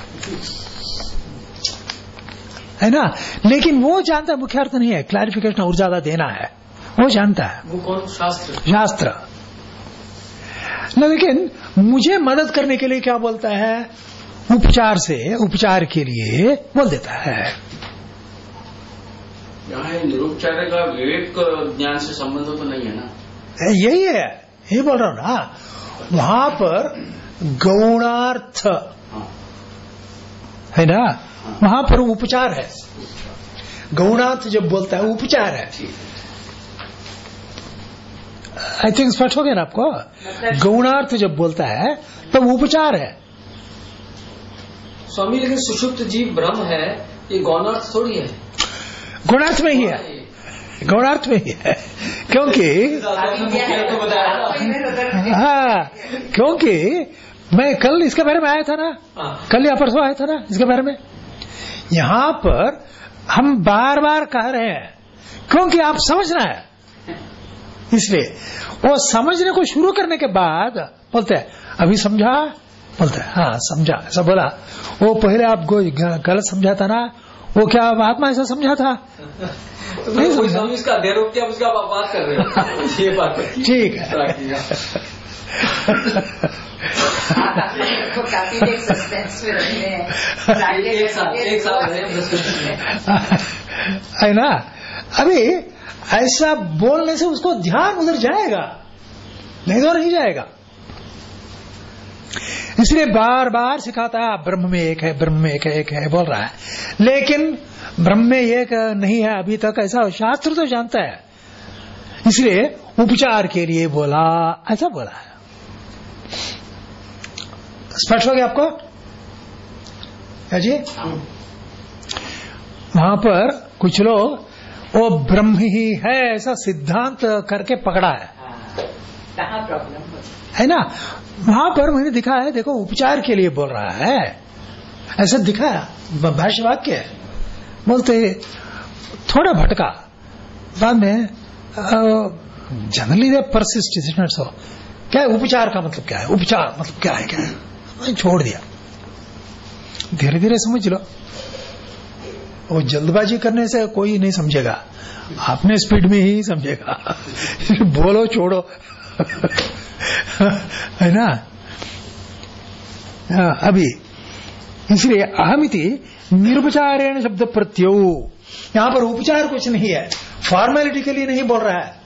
[SPEAKER 3] है ना? लेकिन वो जानता है मुख्यार्थ नहीं है। क्लैरिफिकेशन और ज़्यादा देना है। वो जानता है।
[SPEAKER 4] वो कौन? शास्त्र।
[SPEAKER 3] शास्त्र। लेकिन मुझे मदद करने के लिए क्या बोलता है? उपचार से उपचार के लिए बोल देता है।
[SPEAKER 6] यहाँ ये का विवेक ज्ञान से संबंध तो नहीं है ना?
[SPEAKER 3] यही है। ये बोल रहा हूँ ना। वहाँ पर गौणार्थ
[SPEAKER 6] हाँ।
[SPEAKER 3] है ना? वहाँ पर उपचार है। गौणार्थ जब बोलता है उपचार है। आई थिंक स्पष्ट हो गया ना आपको? गौणार्थ जब बोलता है तब तो उपचार है।
[SPEAKER 4] स्वामी लेकिन सुषुप्त जीव ब्रह्म है ये गौणार्थ थोड़ी है।
[SPEAKER 3] गुणार्थ में ही है। गौणार्थ में ही है। क्योंकि हाँ क्योंकि मैं कल इसके बारे में आया था ना।
[SPEAKER 4] हाँ।
[SPEAKER 3] कल या परसों आया था ना इसके बारे में। यहाँ पर हम बार बार कह रहे हैं क्योंकि आप समझना है। इसलिए वो समझने को शुरू करने के बाद बोलते हैं अभी समझा बोलते हैं हाँ समझा। ऐसा बोला। वो पहले आप गलत समझा था ना वो क्या आत्मा ऐसा (laughs) समझा था
[SPEAKER 4] तो मैं कोई इसका अध्ययन रोक उसका आप बात कर रहे हो। (laughs) ये बात
[SPEAKER 3] ठीक है। (laughs)
[SPEAKER 2] है।
[SPEAKER 3] ना? अभी ऐसा बोलने से उसको ध्यान उधर जाएगा नहीं तो नहीं जाएगा। इसलिए बार बार सिखाता है ब्रह्म में एक है ब्रह्म में एक है एक है बोल रहा है। लेकिन ब्रह्म में एक नहीं है अभी तक ऐसा शास्त्र तो जानता है। इसलिए उपचार के लिए बोला ऐसा बोला है। स्पष्ट हो गया आपको? जी? वहाँ पर कुछ लोग वो ब्रह्म ही है ऐसा सिद्धांत करके पकड़ा है।
[SPEAKER 2] प्रॉब्लम है
[SPEAKER 3] ना? वहाँ पर मैंने दिखा है, देखो, उपचार के लिए बोल रहा है। ऐसा दिखा भाष्य वाक्य है। बोलते, थोड़ा भटका। बाद में जनरली परसिस्ट सो क्या उपचार का मतलब क्या है? उपचार मतलब क्या है क्या है? छोड़ दिया। धीरे धीरे समझ लो। वो जल्दबाजी करने से कोई नहीं समझेगा। आपने स्पीड में ही समझेगा। (laughs) बोलो, छोड़ो। है ना? हाँ, अभी इसलिए अहमिति निरुपचारेण शब्द प्रत्यो यहाँ पर उपचार कुछ नहीं है फॉर्मेलिटी के लिए नहीं बोल रहा है।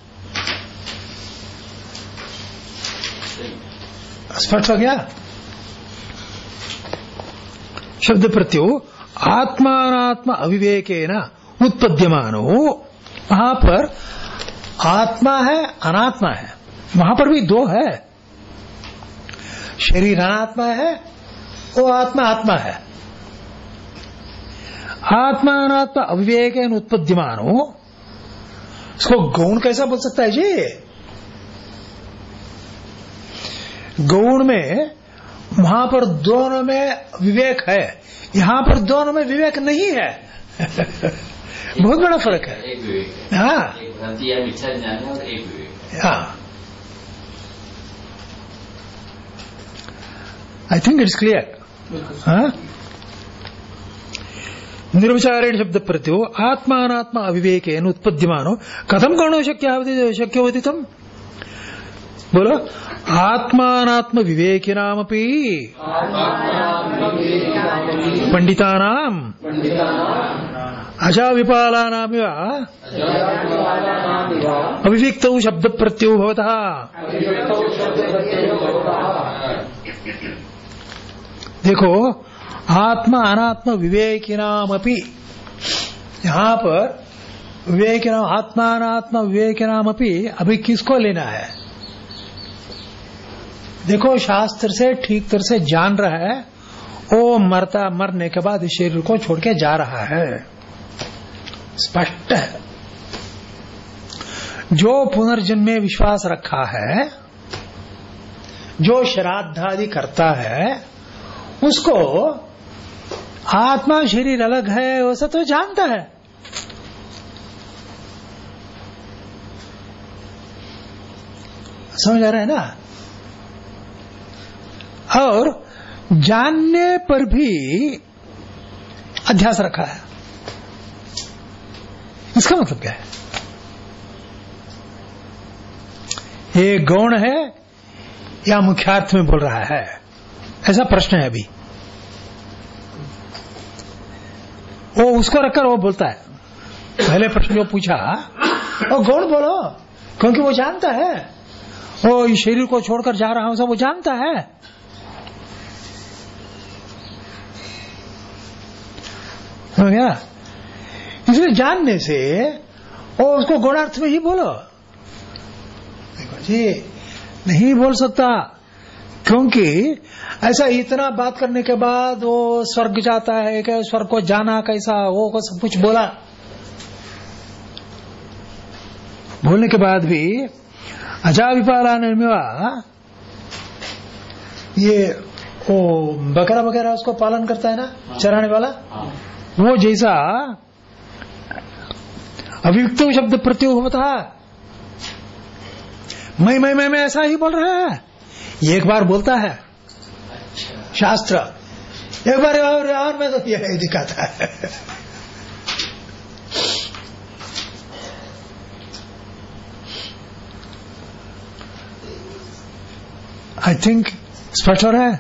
[SPEAKER 3] स्पष्ट हो गया? शब्द प्रत्यो आत्मात्म अविवेके न उत्पद्यमानो। वहाँ पर आत्मा है अनात्मा है। वहाँ पर भी दो है। शरीर अनात्मा है वो आत्मा आत्मा है। आत्मा अनात्मा अविवेक उत्पद्यमान हो। इसको गौण कैसा बोल सकता है जी? गौण में वहाँ पर दोनों में विवेक है यहाँ पर दोनों में विवेक नहीं है। (laughs) बहुत बड़ा फ़र्क है।
[SPEAKER 6] एक विवेक है
[SPEAKER 3] हाँ
[SPEAKER 6] एक भ्रांति या मिथ्या ज्ञान है और एक विवेक है
[SPEAKER 3] हाँ आई थिंक इट्स क्लियर निर्विचारेण शब्द प्रत्यो आत्मानात्म अविवेकेन उत्पद्यमानो। कथम गौणो शक्य शक्य होती तुम? बोलो। आत्मानात्म विवेकिनामपि पंडितानाम अजा विपालानामिव अविविक्तौ शब्द प्रत्यौ भवतः। देखो, आत्मा अनात्म विवेकिनामपि यहाँ पर विवेकिनाम आत्मा अनात्म विवेकिनामपि अभी किसको लेना है? देखो, शास्त्र से ठीक तरह से जान रहा है, वो मरता, मरने के बाद शरीर को छोड़ के जा रहा है। स्पष्ट है। जो पुनर्जन्म में विश्वास रखा है, जो श्राद्ध आदि करता है उसको आत्मा शरीर अलग है, वो सब तो जानता है। समझ आ रहा है ना? और जानने पर भी अध्यास रखा है। इसका मतलब क्या है? ये गौण है या मुख्यार्थ में बोल रहा है? ऐसा प्रश्न है अभी। वो उसको रखकर वो बोलता है। पहले प्रश्न जो पूछा, वो गौण बोलो, क्योंकि वो जानता है। वो इस शरीर को छोड़कर जा रहा हूँ, सब वो जानता है। गया? इसलिए जानने से और उसको गौणार्थ में ही बोलो। देखो जी, नहीं बोल सकता। क्योंकि ऐसा इतना बात करने के बाद वो स्वर्ग जाता है क्या स्वर्ग को जाना कैसा वो को सब कुछ बोला। बोलने के बाद भी अजा विपाला निर्मिवा ये वो बकरा वगैरह उसको पालन करता है ना चराने वाला? वो जैसा अभियुक्त शब्द प्रत्यु होता। मैं मैं मैं मैं ऐसा ही बोल रहा है। ये एक बार बोलता है। शास्त्र। एक बार और, और मैं तो यही दिखाता। है आई थिंक स्पष्ट हो रहा है?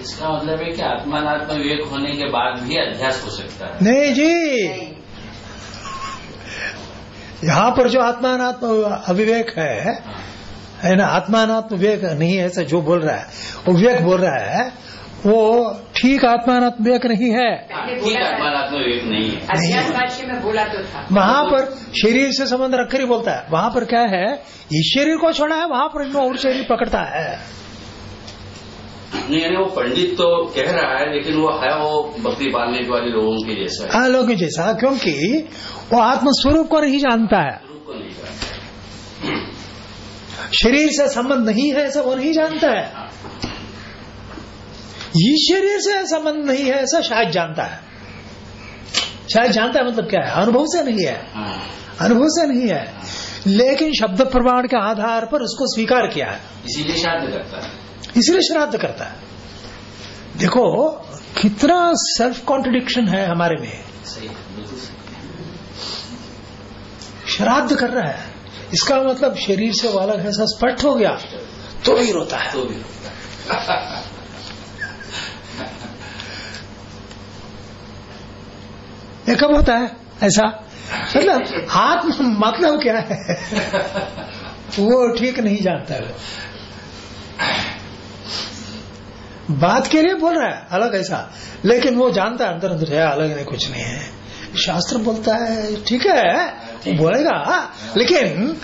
[SPEAKER 6] इसका मतलब है कि आत्मानात्म विवेक होने के बाद भी अध्यास हो सकता है।
[SPEAKER 3] नहीं जी। यहाँ पर जो आत्मानात्म अविवेक है। है ना? आत्मानात्म विवेक नहीं है ऐसा जो बोल रहा है। वो विवेक बोल रहा है वो ठीक आत्मानात्म विवेक नहीं है।
[SPEAKER 6] ठीक आत्मानात्म विवेक नहीं है।
[SPEAKER 2] अध्यास में बोला तो था।
[SPEAKER 3] वहाँ पर शरीर से संबंध रखकर ही बोलता है। वहाँ पर क्या है? इस शरीर को छोड़ा है वहाँ पर इसमें और शरीर पकड़ता है।
[SPEAKER 6] नहीं यानी वो पंडित तो कह रहा है लेकिन वो है वो बकरी पालने वाले लोगों के जैसा है।
[SPEAKER 3] आलोक जैसा क्योंकि वो आत्मस्वरूप को नहीं जानता है।
[SPEAKER 6] रूप को नहीं जानता
[SPEAKER 3] शरीर से संबंध नहीं है ऐसा वो नहीं जानता है? ये शरीर से संबंध नहीं है ऐसा शायद जानता है। शायद जानता है मतलब क्या है? अनुभव से नहीं है।
[SPEAKER 6] हाँ।
[SPEAKER 3] अनुभव से नहीं है। लेकिन शब्द प्रमाण के आधार पर उसको स्वीकार किया है।
[SPEAKER 6] इसीलिए श्राद्ध करता है।
[SPEAKER 3] इसलिए श्राद्ध करता है। देखो कितना सेल्फ कॉन्ट्रडिक्शन है हमारे में। श्राद्ध कर रहा है। इसका मतलब शरीर से वो अलग है ऐसा स्पष्ट हो गया तो भी रोता है।
[SPEAKER 6] तो भी
[SPEAKER 3] ये कब होता है? ऐसा? मतलब आत्म मतलब क्या है? वो ठीक नहीं जानता है। बात के लिए बोल रहा है अलग ऐसा। लेकिन वो जानता है अंदर अंदर है अलग नहीं कुछ नहीं है। शास्त्र बोलता है ठीक है वो बोलेगा लेकिन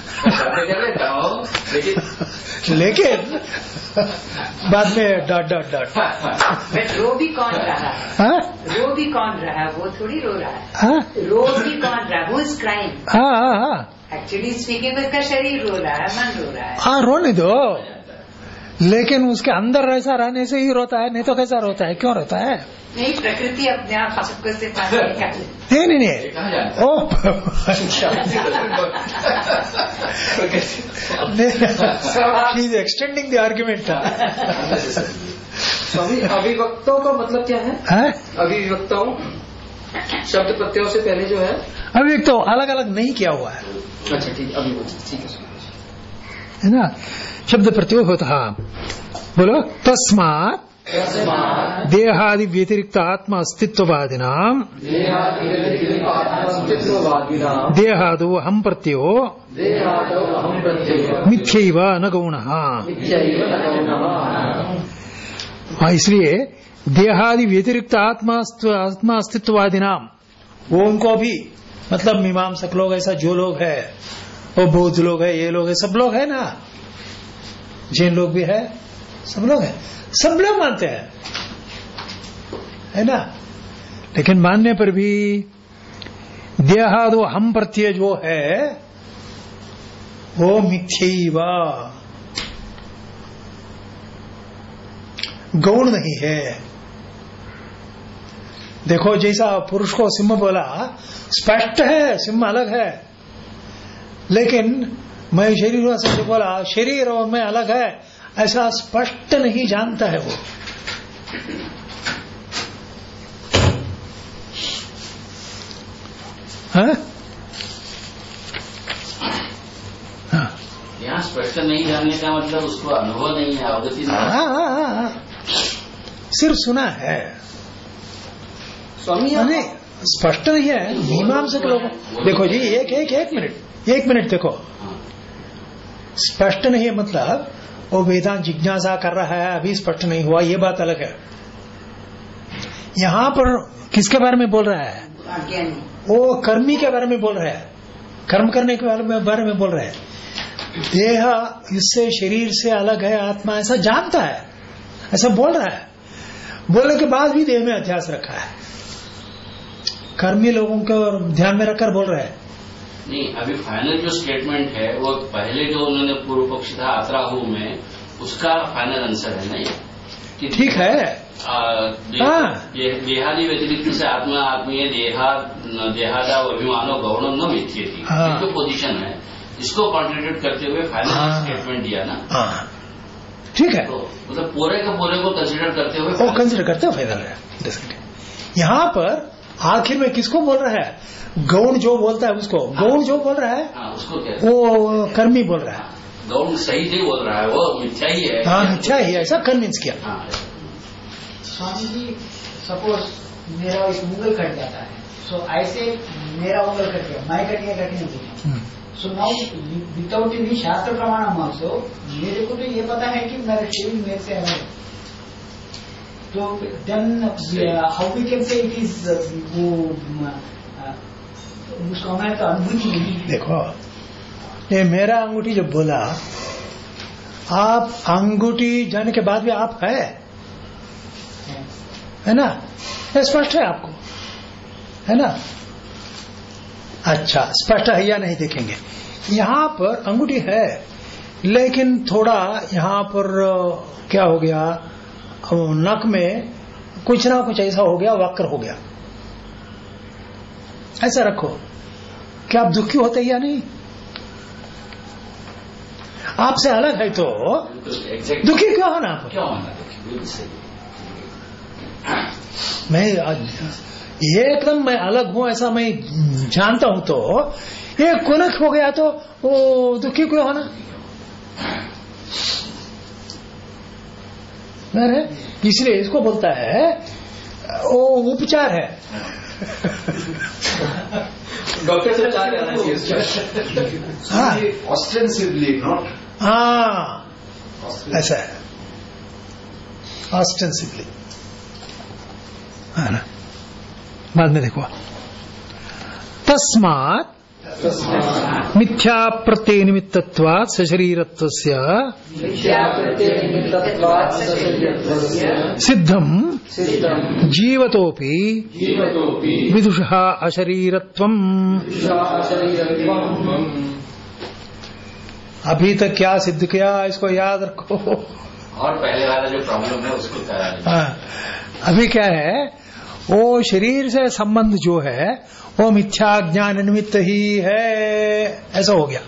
[SPEAKER 6] लेकिन
[SPEAKER 3] बाद में डॉट डॉट डॉट।
[SPEAKER 2] रो भी कौन रहा है?
[SPEAKER 3] हाँ?
[SPEAKER 2] रो भी कौन रहा है? वो थोड़ी रो रहा है।
[SPEAKER 3] हाँ?
[SPEAKER 2] रो भी कौन रहा है? वो इज़ क्राइम
[SPEAKER 3] हाँ हाँ हाँ।
[SPEAKER 2] एक्चुअली स्पीकिंग उसका शरीर रो रहा है मन रो रहा है।
[SPEAKER 3] हाँ रोने दो। लेकिन उसके अंदर ऐसा रहने से ही रोता है नहीं तो कैसा रोता है? क्यों रोता है?
[SPEAKER 2] नहीं प्रकृति अपने आप सबको से
[SPEAKER 3] नहीं नहीं नहीं।
[SPEAKER 6] है?
[SPEAKER 3] ओ इज़ एक्सटेंडिंग द आर्ग्यूमेंट
[SPEAKER 4] स्वामी अभिवक्तों का मतलब क्या है?
[SPEAKER 3] है?
[SPEAKER 4] अभिव्यक्ताओं शब्द प्रत्ययों से पहले जो है।
[SPEAKER 3] अभी एक तो अलग अलग नहीं किया हुआ है।
[SPEAKER 4] अच्छा ठीक है अभिव्यक्त ठीक है
[SPEAKER 3] है ना? शब्द प्रत्यो होता हाँ बोलो तस्मात देहादि व्यतिरिक्त आत्मा अस्तित्ववादिना
[SPEAKER 4] अस्तित्ववादिनां
[SPEAKER 3] देहादो हम प्रत्यो
[SPEAKER 4] प्रत्ययो
[SPEAKER 3] न गौण।
[SPEAKER 4] मिथ्यैव न गौणः।
[SPEAKER 3] हाँ इसलिए देहादि व्यतिरिक्त आत्मा आत्मा अस्तित्ववादी नाम वो उनको भी मतलब मीमांसक लोग ऐसा जो लोग है वो बौद्ध लोग है ये लोग है सब लोग है ना। जैन लोग भी है, सब लोग है। सब लोग मानते हैं। है ना? लेकिन मानने पर भी देहादो हम प्रत्यय जो है, वो मिथ्यैवा गौण नहीं है। देखो, जैसा पुरुष को सिंह बोला, स्पष्ट है, सिंह अलग है। लेकिन मैं शरीर हुआ से बोला शरीर और मैं अलग है ऐसा स्पष्ट नहीं जानता है वो हाँ? हाँ
[SPEAKER 6] यहाँ स्पष्ट नहीं जानने का मतलब उसको अनुभव नहीं है अवगति हाँ।
[SPEAKER 3] सिर्फ़ सुना है
[SPEAKER 4] स्वामी
[SPEAKER 3] स्पष्ट नहीं है मीमांसक लोग देखो जी एक एक एक मिनट एक मिनट देखो। स्पष्ट नहीं है मतलब वो वेदांत जिज्ञासा कर रहा है, अभी स्पष्ट नहीं हुआ, ये बात अलग है। यहाँ पर किसके बारे में बोल रहा है? वो कर्मी के बारे में बोल रहा है। कर्म करने के बारे में बारे में बोल रहा है। देह इससे शरीर से अलग है, आत्मा ऐसा जानता है, ऐसा बोल रहा है। बोलने के बाद भी देह में अध्यास रखा है। कर्मी लोगों को ध्यान में रखकर बोल रहा है।
[SPEAKER 6] नहीं अभी फाइनल जो स्टेटमेंट है वो पहले जो उन्होंने पूर्व पक्ष था अतराहु में उसका फाइनल आंसर है नहीं कि
[SPEAKER 3] ठीक है हाँ।
[SPEAKER 6] देहादि व्यतिरिक्त से आत्मा आत्मीय देहा देहादा अभिमानो गौण न मिथ्य थी
[SPEAKER 3] हाँ।
[SPEAKER 6] ये जो पोजीशन है इसको कॉन्ट्रीब्यूट करते हुए फाइनल
[SPEAKER 3] हाँ।
[SPEAKER 6] स्टेटमेंट दिया ना
[SPEAKER 3] हाँ ठीक है
[SPEAKER 6] तो मतलब पूरे के पूरे को कंसिडर करते हुए
[SPEAKER 3] कंसिडर करते हो फ़ायदा है. यहाँ पर आखिर में किसको बोल रहा है गौण जो बोलता है उसको गौण जो बोल रहा है
[SPEAKER 6] हाँ उसको क्या?
[SPEAKER 3] वो कर्मी बोल रहा है।
[SPEAKER 6] गौण सही नहीं बोल रहा है वो मिथ्या ही है।
[SPEAKER 3] हाँ मिथ्या ही ऐसा कन्विंस किया।
[SPEAKER 6] हाँ।
[SPEAKER 7] स्वामी जी सपोज़ मेरा एक उंगल कट जाता है सो ऐसे मेरा उंगल कट गया मैं कट गया कटने
[SPEAKER 3] hmm.
[SPEAKER 7] So now without any शास्त्र प्रमाण ऑल्सो मेरे को तो ये पता है कि मेरा शरीर मेरे से है। तो then how we can say it is वो तो अनुभूति
[SPEAKER 3] देखो ये मेरा अंगूठी जब बोला, आप अंगूठी जाने के बाद भी आप है? है ना? ये स्पष्ट है आपको? है ना? अच्छा स्पष्ट है या नहीं देखेंगे। यहाँ पर अंगूठी है, लेकिन थोड़ा यहाँ पर क्या हो गया? नक में कुछ ना कुछ ऐसा हो गया, वक्र हो गया। ऐसा रखो। क्या आप दुखी होते या नहीं? आपसे अलग है तो। दुखी क्यों होना आप?
[SPEAKER 6] क्या होना देखिए
[SPEAKER 3] मैं एकदम मैं अलग हूँ ऐसा मैं जानता हूँ तो। ये कुनक हो गया तो वो दुखी क्यों होना? इसलिए इसको बोलता है वो उपचार है।
[SPEAKER 4] डॉक्टर से चाहिए
[SPEAKER 3] हाँ। हाँ। ऐसा है। ऑस्टेंसिवली है ना। बाद में देखो। तस्मात मिथ्या प्रत्यय निमित्तत्वात् सशरीरत्वस्य सिद्धम जीवतोपि विदुषः अभी तक क्या सिद्ध किया इसको याद रखो।
[SPEAKER 6] और पहले वाला जो प्रॉब्लम है उसको
[SPEAKER 3] हाँ, अभी क्या है वो शरीर से संबंध जो है वो मिथ्या ज्ञान निमित्त ही है। ऐसा हो गया।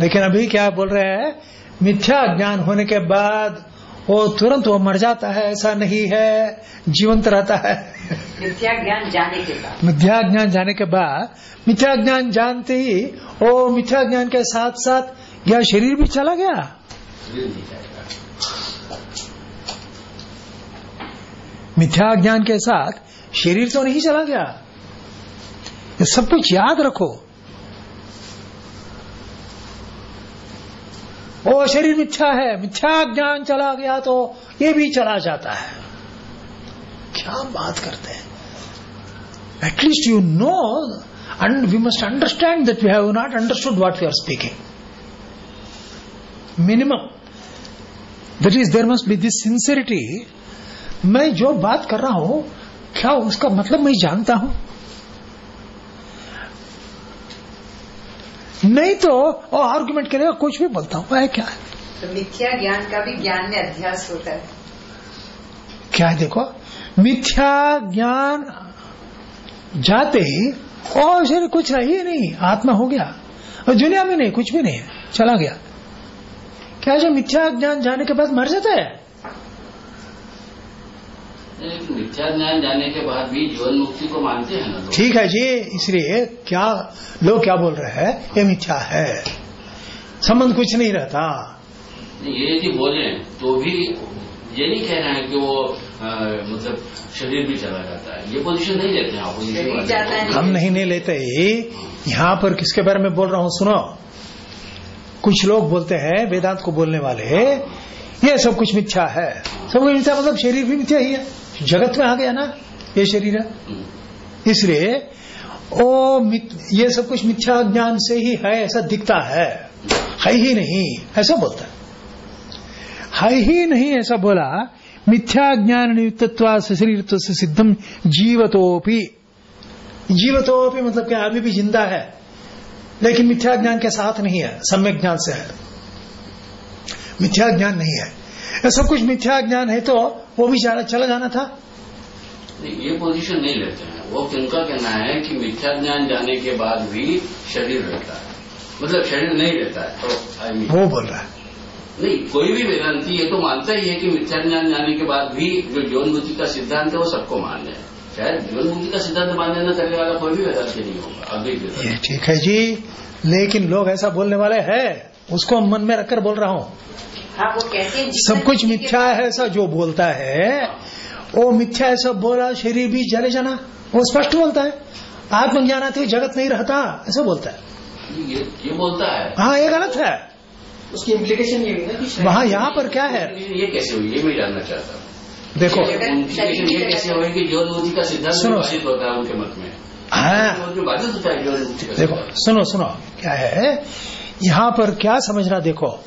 [SPEAKER 3] लेकिन अभी क्या बोल रहे हैं? मिथ्या ज्ञान होने के बाद वो तुरंत वो मर जाता है ऐसा नहीं है। जीवंत रहता है।
[SPEAKER 2] मिथ्या ज्ञान जाने के बाद।
[SPEAKER 3] मिथ्या ज्ञान जाने के बाद मिथ्या ज्ञान जानते ही वो मिथ्या ज्ञान के साथ साथ यह शरीर भी चला गया। मिथ्या ज्ञान के साथ शरीर तो नहीं चला गया। ये सब कुछ याद रखो। ओ, शरीर मिथ्या है, मिथ्या ज्ञान चला गया तो ये भी चला जाता है। क्या बात करते हैं। At least you know and we must understand that we have not understood what we are speaking minimum that is there must be this sincerity मैं जो बात कर रहा हूँ क्या उसका मतलब मैं जानता हूँ? नहीं तो और आर्गुमेंट करेगा कुछ भी बोलता हूँ है क्या है?
[SPEAKER 2] तो मिथ्या ज्ञान का भी ज्ञान में अध्यास होता है।
[SPEAKER 3] क्या है देखो मिथ्या ज्ञान जाते ही और शरीर कुछ रही नहीं आत्मा हो गया। और दुनिया में नहीं कुछ भी नहीं है चला गया। क्या जो मिथ्या ज्ञान जाने के बाद मर जाता है?
[SPEAKER 6] मिथ्या ज्ञान जाने के बाद भी जीवन मुक्ति को मानते हैं ना
[SPEAKER 3] ठीक है जी इसलिए क्या लोग क्या बोल रहे हैं? ये मिथ्या है। संबंध कुछ नहीं रहता।
[SPEAKER 6] ये यदि बोले तो भी ये नहीं कह रहे हैं कि वो आ, मतलब शरीर भी चला जाता है। ये पोजीशन नहीं लेते हैं
[SPEAKER 2] है।
[SPEAKER 3] हम नहीं नहीं लेते। यहाँ पर किसके बारे में बोल रहा हूँ सुनो। कुछ लोग बोलते हैं वेदांत को बोलने वाले ये सब कुछ मिथ्या है। सब कुछ मिथ्या मतलब शरीर भी मिथ्या ही है। जगत में आ गया ना, ये शरीर। है इसलिए, ओ ये सब कुछ मिथ्या ज्ञान से ही है, ऐसा दिखता है। है ही नहीं, ऐसा बोलता है। है ही नहीं, ऐसा बोला, मिथ्या ज्ञान नियुक्तत्वा शरीरत्व से सिद्धम जीवतोपि जीवतोपि मतलब क्या, अभी भी ज़िंदा है, लेकिन मिथ्या ज्ञान के साथ नहीं है, सम्यक ज्ञान से है। मिथ्या ज्ञान नहीं है। सब कुछ मिथ्या ज्ञान है तो वो भी चला चला जाना था।
[SPEAKER 6] नहीं, ये पोजीशन नहीं लेते हैं। वो उनका कहना है कि मिथ्या ज्ञान जाने के बाद भी शरीर रहता है। मतलब शरीर नहीं रहता है तो आई मीन
[SPEAKER 3] वो बोल रहा है।
[SPEAKER 6] नहीं कोई भी वेदांती ये तो मानता ही है कि मिथ्या ज्ञान जाने के बाद भी जो जीवन बुद्धि का सिद्धांत है वो सबको मान्य है। शायद जीवन मुक्ति का सिद्धांत मान्य न करने वाला कोई भी वेदांती नहीं होगा अभी
[SPEAKER 3] ये ठीक है जी लेकिन लोग ऐसा बोलने वाले हैं उसको मन में रखकर बोल रहा हूँ।
[SPEAKER 2] हाँ वो कहते हैं
[SPEAKER 3] सब कुछ मिथ्या है ऐसा जो बोलता है वो मिथ्या ऐसा बोला शरीर भी जले जाना। वो स्पष्ट बोलता है। आत्मज्ञान आते हुए जगत नहीं रहता ऐसा बोलता है।
[SPEAKER 6] ये ये बोलता है।
[SPEAKER 3] हाँ ये गलत है।
[SPEAKER 4] उसकी इम्प्लीकेशन ये हुई ना कि शायद-
[SPEAKER 3] यहाँ पर क्या है?
[SPEAKER 6] ये कैसे हुई ये मैं जानना चाहता हूँ।
[SPEAKER 3] देखो।
[SPEAKER 6] Implication ये कैसे हुई कि जीवन मुक्ति का सिद्धांत
[SPEAKER 3] सुनो।
[SPEAKER 6] बाधित होता है उनके मत में।
[SPEAKER 3] हाँ।
[SPEAKER 6] जो बाधित होता है जीवन
[SPEAKER 3] देखो सुनो सुनो। क्या है? यहाँ पर क्या समझना देखो।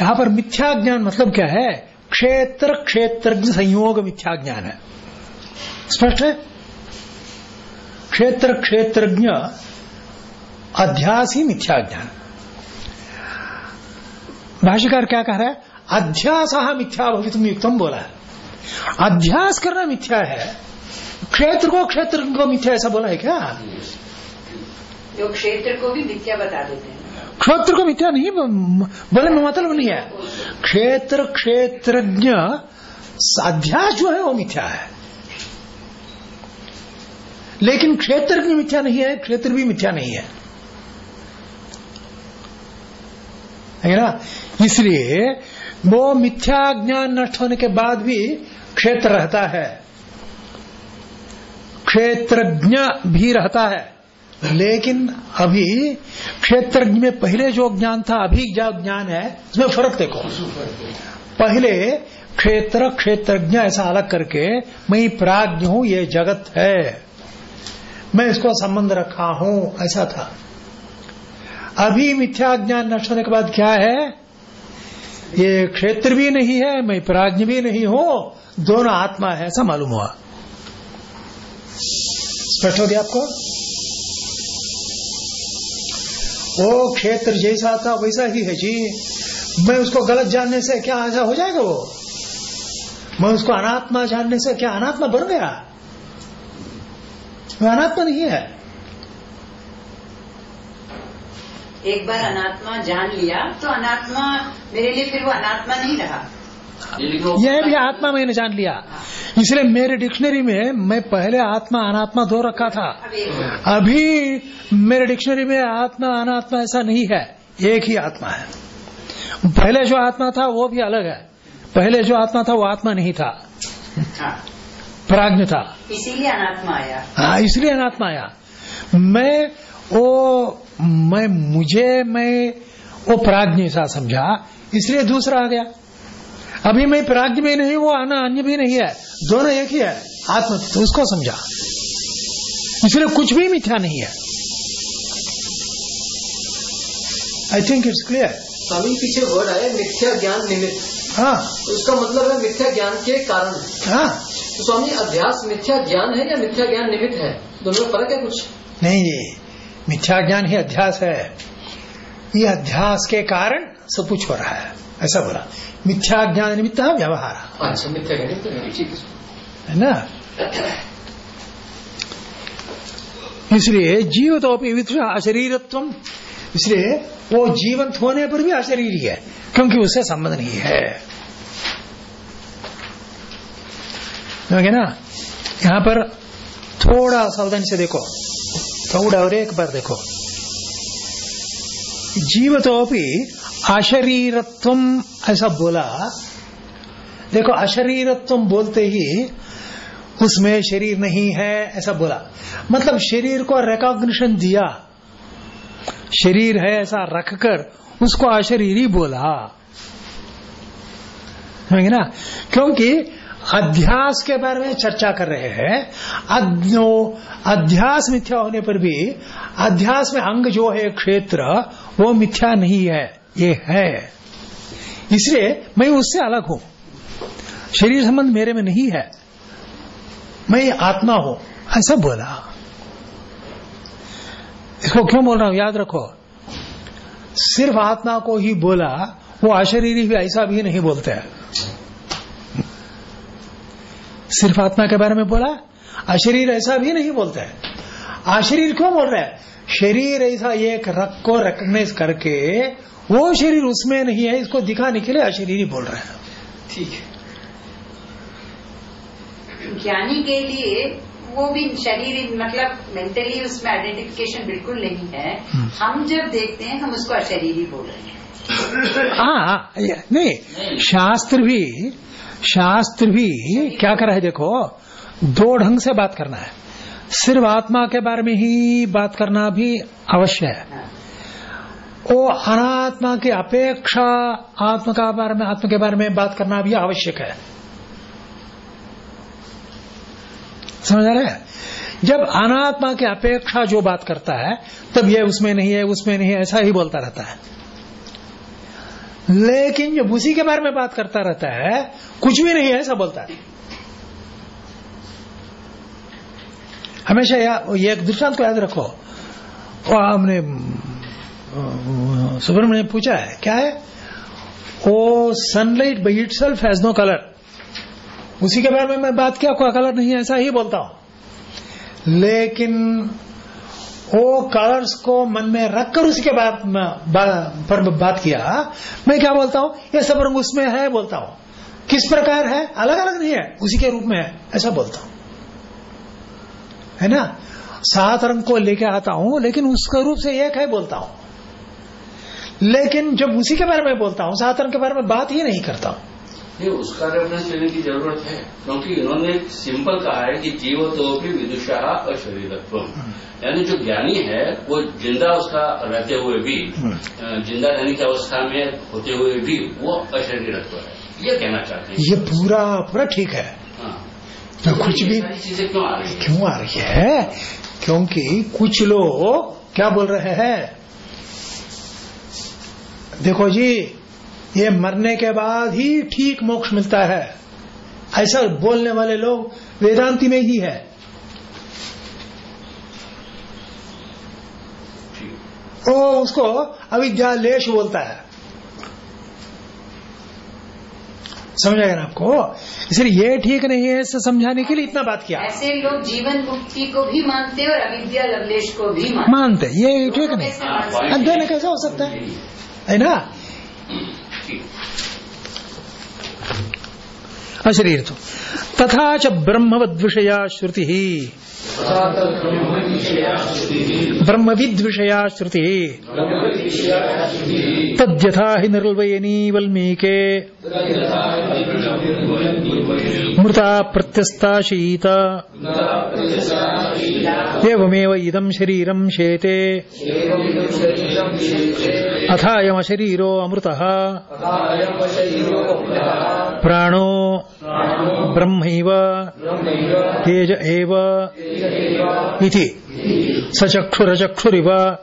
[SPEAKER 3] यहाँ पर मिथ्या ज्ञान मतलब क्या है? क्षेत्र, क्षेत्रज्ञ संयोग मिथ्या ज्ञान है। स्पष्ट है? क्षेत्र, क्षेत्रज्ञ, अध्यास ही मिथ्या ज्ञान। भाष्यकार क्या कह रहा है? अध्यास मिथ्या भवितुम युक्तम बोला है। अध्यास करना मिथ्या है। क्षेत्र को क्षेत्र को मिथ्या ऐसा बोला है क्या?
[SPEAKER 2] जो क्षेत्र को भी मिथ्या बता देते हैं।
[SPEAKER 3] क्षेत्र को मिथ्या नहीं बोले में मतलब नहीं है। क्षेत्र, क्षेत्रज्ञ अध्यास जो है, वो मिथ्या है। लेकिन क्षेत्रज्ञ मिथ्या नहीं है, क्षेत्र भी मिथ्या नहीं है। है ना? इसलिए वो मिथ्या ज्ञान नष्ट होने के बाद भी क्षेत्र रहता है। क्षेत्रज्ञ भी रहता है। लेकिन अभी क्षेत्रज्ञ में पहले जो ज्ञान था, अभी जो ज्ञान है, उसमें फ़र्क देखो। पहले क्षेत्र, क्षेत्रज्ञ ऐसा अलग करके, मैं प्राज्ञ हूँ, ये जगत है। मैं इसको संबंध रखा हूँ, ऐसा था। अभी मिथ्या ज्ञान नष्ट होने के बाद क्या है? ये क्षेत्र भी नहीं है, मैं प्राज्ञ भी नहीं हूँ, दोनों आत्मा है, ऐसा मालूम हुआ। स्पष्ट हो गया आपको? वो क्षेत्र जैसा था, वैसा ही है जी। मैं उसको गलत जानने से क्या ऐसा हो जाएगा वो? मैं उसको अनात्मा जानने से क्या अनात्मा बन गया? वो अनात्मा नहीं है।
[SPEAKER 2] एक बार अनात्मा जान लिया तो अनात्मा मेरे लिए फिर वो अनात्मा नहीं रहा।
[SPEAKER 3] यह भी आत्मा मैंने जान लिया। इसलिए मेरे डिक्शनरी में मैं पहले आत्मा अनात्मा दो रखा था। अभी मेरे डिक्शनरी में आत्मा अनात्मा ऐसा नहीं है। एक ही आत्मा है। पहले जो आत्मा था वो भी अलग है। पहले जो आत्मा था वो आत्मा नहीं था। प्राज्ञ था।
[SPEAKER 2] इसीलिए अनात्मा आया।
[SPEAKER 3] हाँ इसलिए अनात्मा आया। मैं वो मैं मुझे मैं वो प्राग्ञ सा समझा। इसलिए दूसरा आ गया। अभी मैं प्राज्ञ भी नहीं वो आना अन्य भी नहीं है। दोनों एक ही है। आत्म तो उसको समझा। इसलिए कुछ भी मिथ्या नहीं है। आई थिंक इट्स क्लियर
[SPEAKER 4] स्वामी पीछे वर्ड आया मिथ्या ज्ञान निमित्त।
[SPEAKER 3] हाँ।
[SPEAKER 4] तो इसका मतलब है मिथ्या ज्ञान के कारण।
[SPEAKER 3] हाँ।
[SPEAKER 4] तो स्वामी अध्यास मिथ्या ज्ञान है या मिथ्या ज्ञान निमित्त है? दोनों में फ़र्क है कुछ?
[SPEAKER 3] नहीं जी मिथ्या ज्ञान ही अध्यास है। ये अध्यास के कारण सब कुछ हो रहा है। ऐसा बोला। मिथ्या ज्ञान निमित्त व्यवहार।
[SPEAKER 4] मिथ्या ज्ञान निमित्त है, ठीक है।
[SPEAKER 3] है ना? इसलिए जीव तो अशरीरत्व इसलिए वो जीवंत होने पर भी अशरीरी है क्योंकि उससे संबंध नहीं है। ना? यहाँ पर थोड़ा सावधानी से देखो। थोड़ा और एक बार देखो। जीव तो अशरीरत्व ऐसा बोला। देखो अशरीरत्व बोलते ही, उसमें शरीर नहीं है, ऐसा बोला। मतलब शरीर को रिकॉग्निशन दिया। शरीर है ऐसा रखकर उसको अशरीरी बोला। समझे ना? क्योंकि अध्यास के बारे में चर्चा कर रहे हैं। अध्यो- अध्यास मिथ्या होने पर भी, अध्यास में अंग जो है, क्षेत्र, वो मिथ्या नहीं है। ये है। इसलिए मैं उससे अलग हूँ। शरीर संबंध मेरे में नहीं है। मैं आत्मा हूँ। ऐसा बोला। इसको क्यों बोल रहा हूँ? याद रखो। सिर्फ़ आत्मा को ही बोला, वो अशरीरी भी ऐसा भी नहीं बोलते। हैं सिर्फ़ आत्मा के बारे में बोला, अशरीर ऐसा भी नहीं बोलते। हैं अशरीर क्यों बोल रहे हैं? शरीर ऐसा एक रख को रिकग्नाइज करके वो शरीर उसमें नहीं है इसको दिखाने के लिए अशरीरी बोल रहे हैं।
[SPEAKER 4] ठीक है।
[SPEAKER 2] ज्ञानी के लिए वो भी शरीर मतलब मेंटली उसमें आइडेंटिफिकेशन बिल्कुल नहीं है। हम जब देखते हैं हम उसको अशरीरी बोल रहे हैं।
[SPEAKER 3] हाँ ये- नहीं शास्त्र भी शास्त्र भी क्या कर रहा है देखो दो ढंग से बात करना है। सिर्फ़ आत्मा के बारे में ही बात करना भी अवश्य है।
[SPEAKER 2] हाँ।
[SPEAKER 3] वो अनात्मा की अपेक्षा आत्मा का बारे में आत्मा के बारे में बात करना भी आवश्यक है। समझ रहे हैं? जब अनात्मा की अपेक्षा जो बात करता है तब ये उसमें नहीं है उसमें नहीं है ऐसा ही बोलता रहता है। लेकिन जब उसी के बारे में बात करता रहता है कुछ भी नहीं है ऐसा बोलता है। हमेशा या, एक दृष्टांत को याद रखो। हमने सुब्रमण्य ने पूछा है, क्या है? ओ sunlight by itself has no colour उसी के बारे में मैं बात किया, कोई कलर नहीं है, ऐसा ही बोलता हूँ। लेकिन वो कलर्स को मन में रखकर उसके बाद पर बात किया, मैं क्या बोलता हूँ? ये सब रंग उसमें है, बोलता हूँ। किस प्रकार है? अलग अलग नहीं है, उसी के रूप में है, ऐसा बोलता हूँ। है ना? सात रंग को लेके आता हूँ, लेकिन उसका रूप से एक है, बोलता हूँ। लेकिन जब उसी के बारे में बोलता हूँ सात के बारे में बात ही नहीं करता हूँ।
[SPEAKER 6] नहीं उसका रेफरेंस लेने की ज़रूरत है क्योंकि इन्होंने सिंपल कहा है कि जीव तो भी विदुषा और अशरीरत्व। यानी जो ज्ञानी है वो ज़िंदा उसका रहते हुए भी ज़िंदा रहने की अवस्था में होते हुए भी वो अशरीरत्व है। ये कहना चाहते हैं।
[SPEAKER 3] ये पूरा पूरा ठीक है।
[SPEAKER 6] हाँ।
[SPEAKER 3] तो कुछ भी
[SPEAKER 6] चीज़ें क्यों आ रही है?
[SPEAKER 3] क्यों आ रही है? क्योंकि कुछ लोग क्या बोल रहे हैं? देखो जी ये मरने के बाद ही ठीक मोक्ष मिलता है। ऐसा बोलने वाले लोग वेदांति में ही है। वो उसको अविद्या लेश बोलता है। समझ आएगा ना आपको? इसलिए ये ठीक नहीं है ऐसा समझाने के लिए इतना बात किया।
[SPEAKER 5] ऐसे लोग जीवन मुक्ति को भी मानते हैं और अविद्या लवलेश को भी मानते
[SPEAKER 3] मानते ये ठीक नहीं।
[SPEAKER 5] कैसे
[SPEAKER 3] अध्ययन कैसा हो सकता है? है ना? अशरीर तो। तथा च ब्रह्मवद विषया श्रुति। ब्रह्मविद विषया श्रुति तद्यथा हि निर्वयनी वल्मीके। मृता प्रत्यस्ता शीत एवमेव इदं शरीरं शेते। अथायमशरीरो अमृतः। प्राणो ब्रह्मैव। तेज एव। इति। सचक्षुरचक्षुरिव।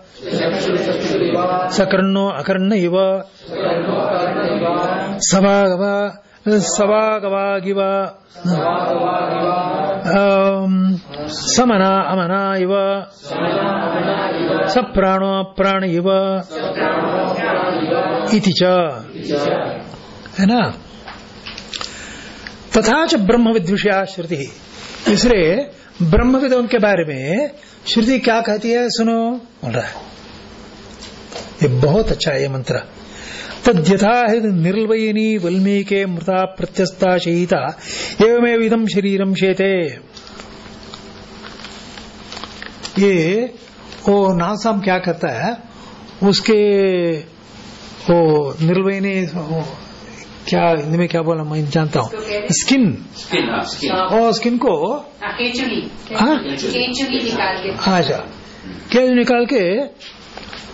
[SPEAKER 3] सकर्णो अकर्ण इव सवागव सवागवागिव समना अमना इव। सप्राणो प्राण इव इति च। है ना? तथा च ब्रह्म विद्विषया श्रुति इसलिए ब्रह्मविदों के बारे में श्रुति क्या कहती है, सुनो। बोल रहा है। ये बहुत अच्छा है ये मंत्र। तद्यथा हि निर्वयिनी वल्मीके मृता प्रत्यस्ता शहीता एवमेव शरीरम शेते। ये वो नासाम क्या कहता है, उसके वो निर्वयनी क्या हिंदी में क्या बोला मैं जानता हूँ। स्किन
[SPEAKER 6] स्किन हाँ स्किन
[SPEAKER 3] और स्किन को?
[SPEAKER 2] हाँ, केंचुली।
[SPEAKER 3] हाँ?
[SPEAKER 2] केंचुली निकाल के।
[SPEAKER 3] अच्छा। केज निकाल के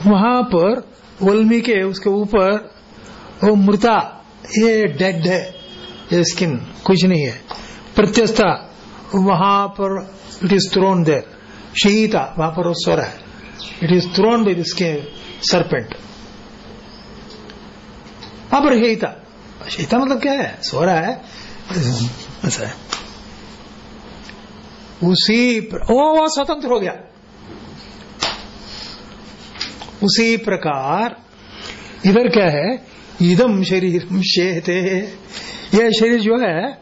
[SPEAKER 3] वहाँ पर वल्मी के उसके ऊपर वो मृता ये डेड है ये स्किन कुछ नहीं है। प्रत्यस्ता वहाँ पर इट इज़ थ्रोन देर शहीता वहाँ पर वो सो रहा है। इट इज़ थ्रोन बाई दिसके सरपेंट वहाँ पर शीता शीता मतलब क्या है? सो रहा है? ऐसा है उसी प्र... ओ वो स्वतंत्र हो गया। उसी प्रकार, इधर क्या है? इदम शरीर शेहते यह शरीर जो है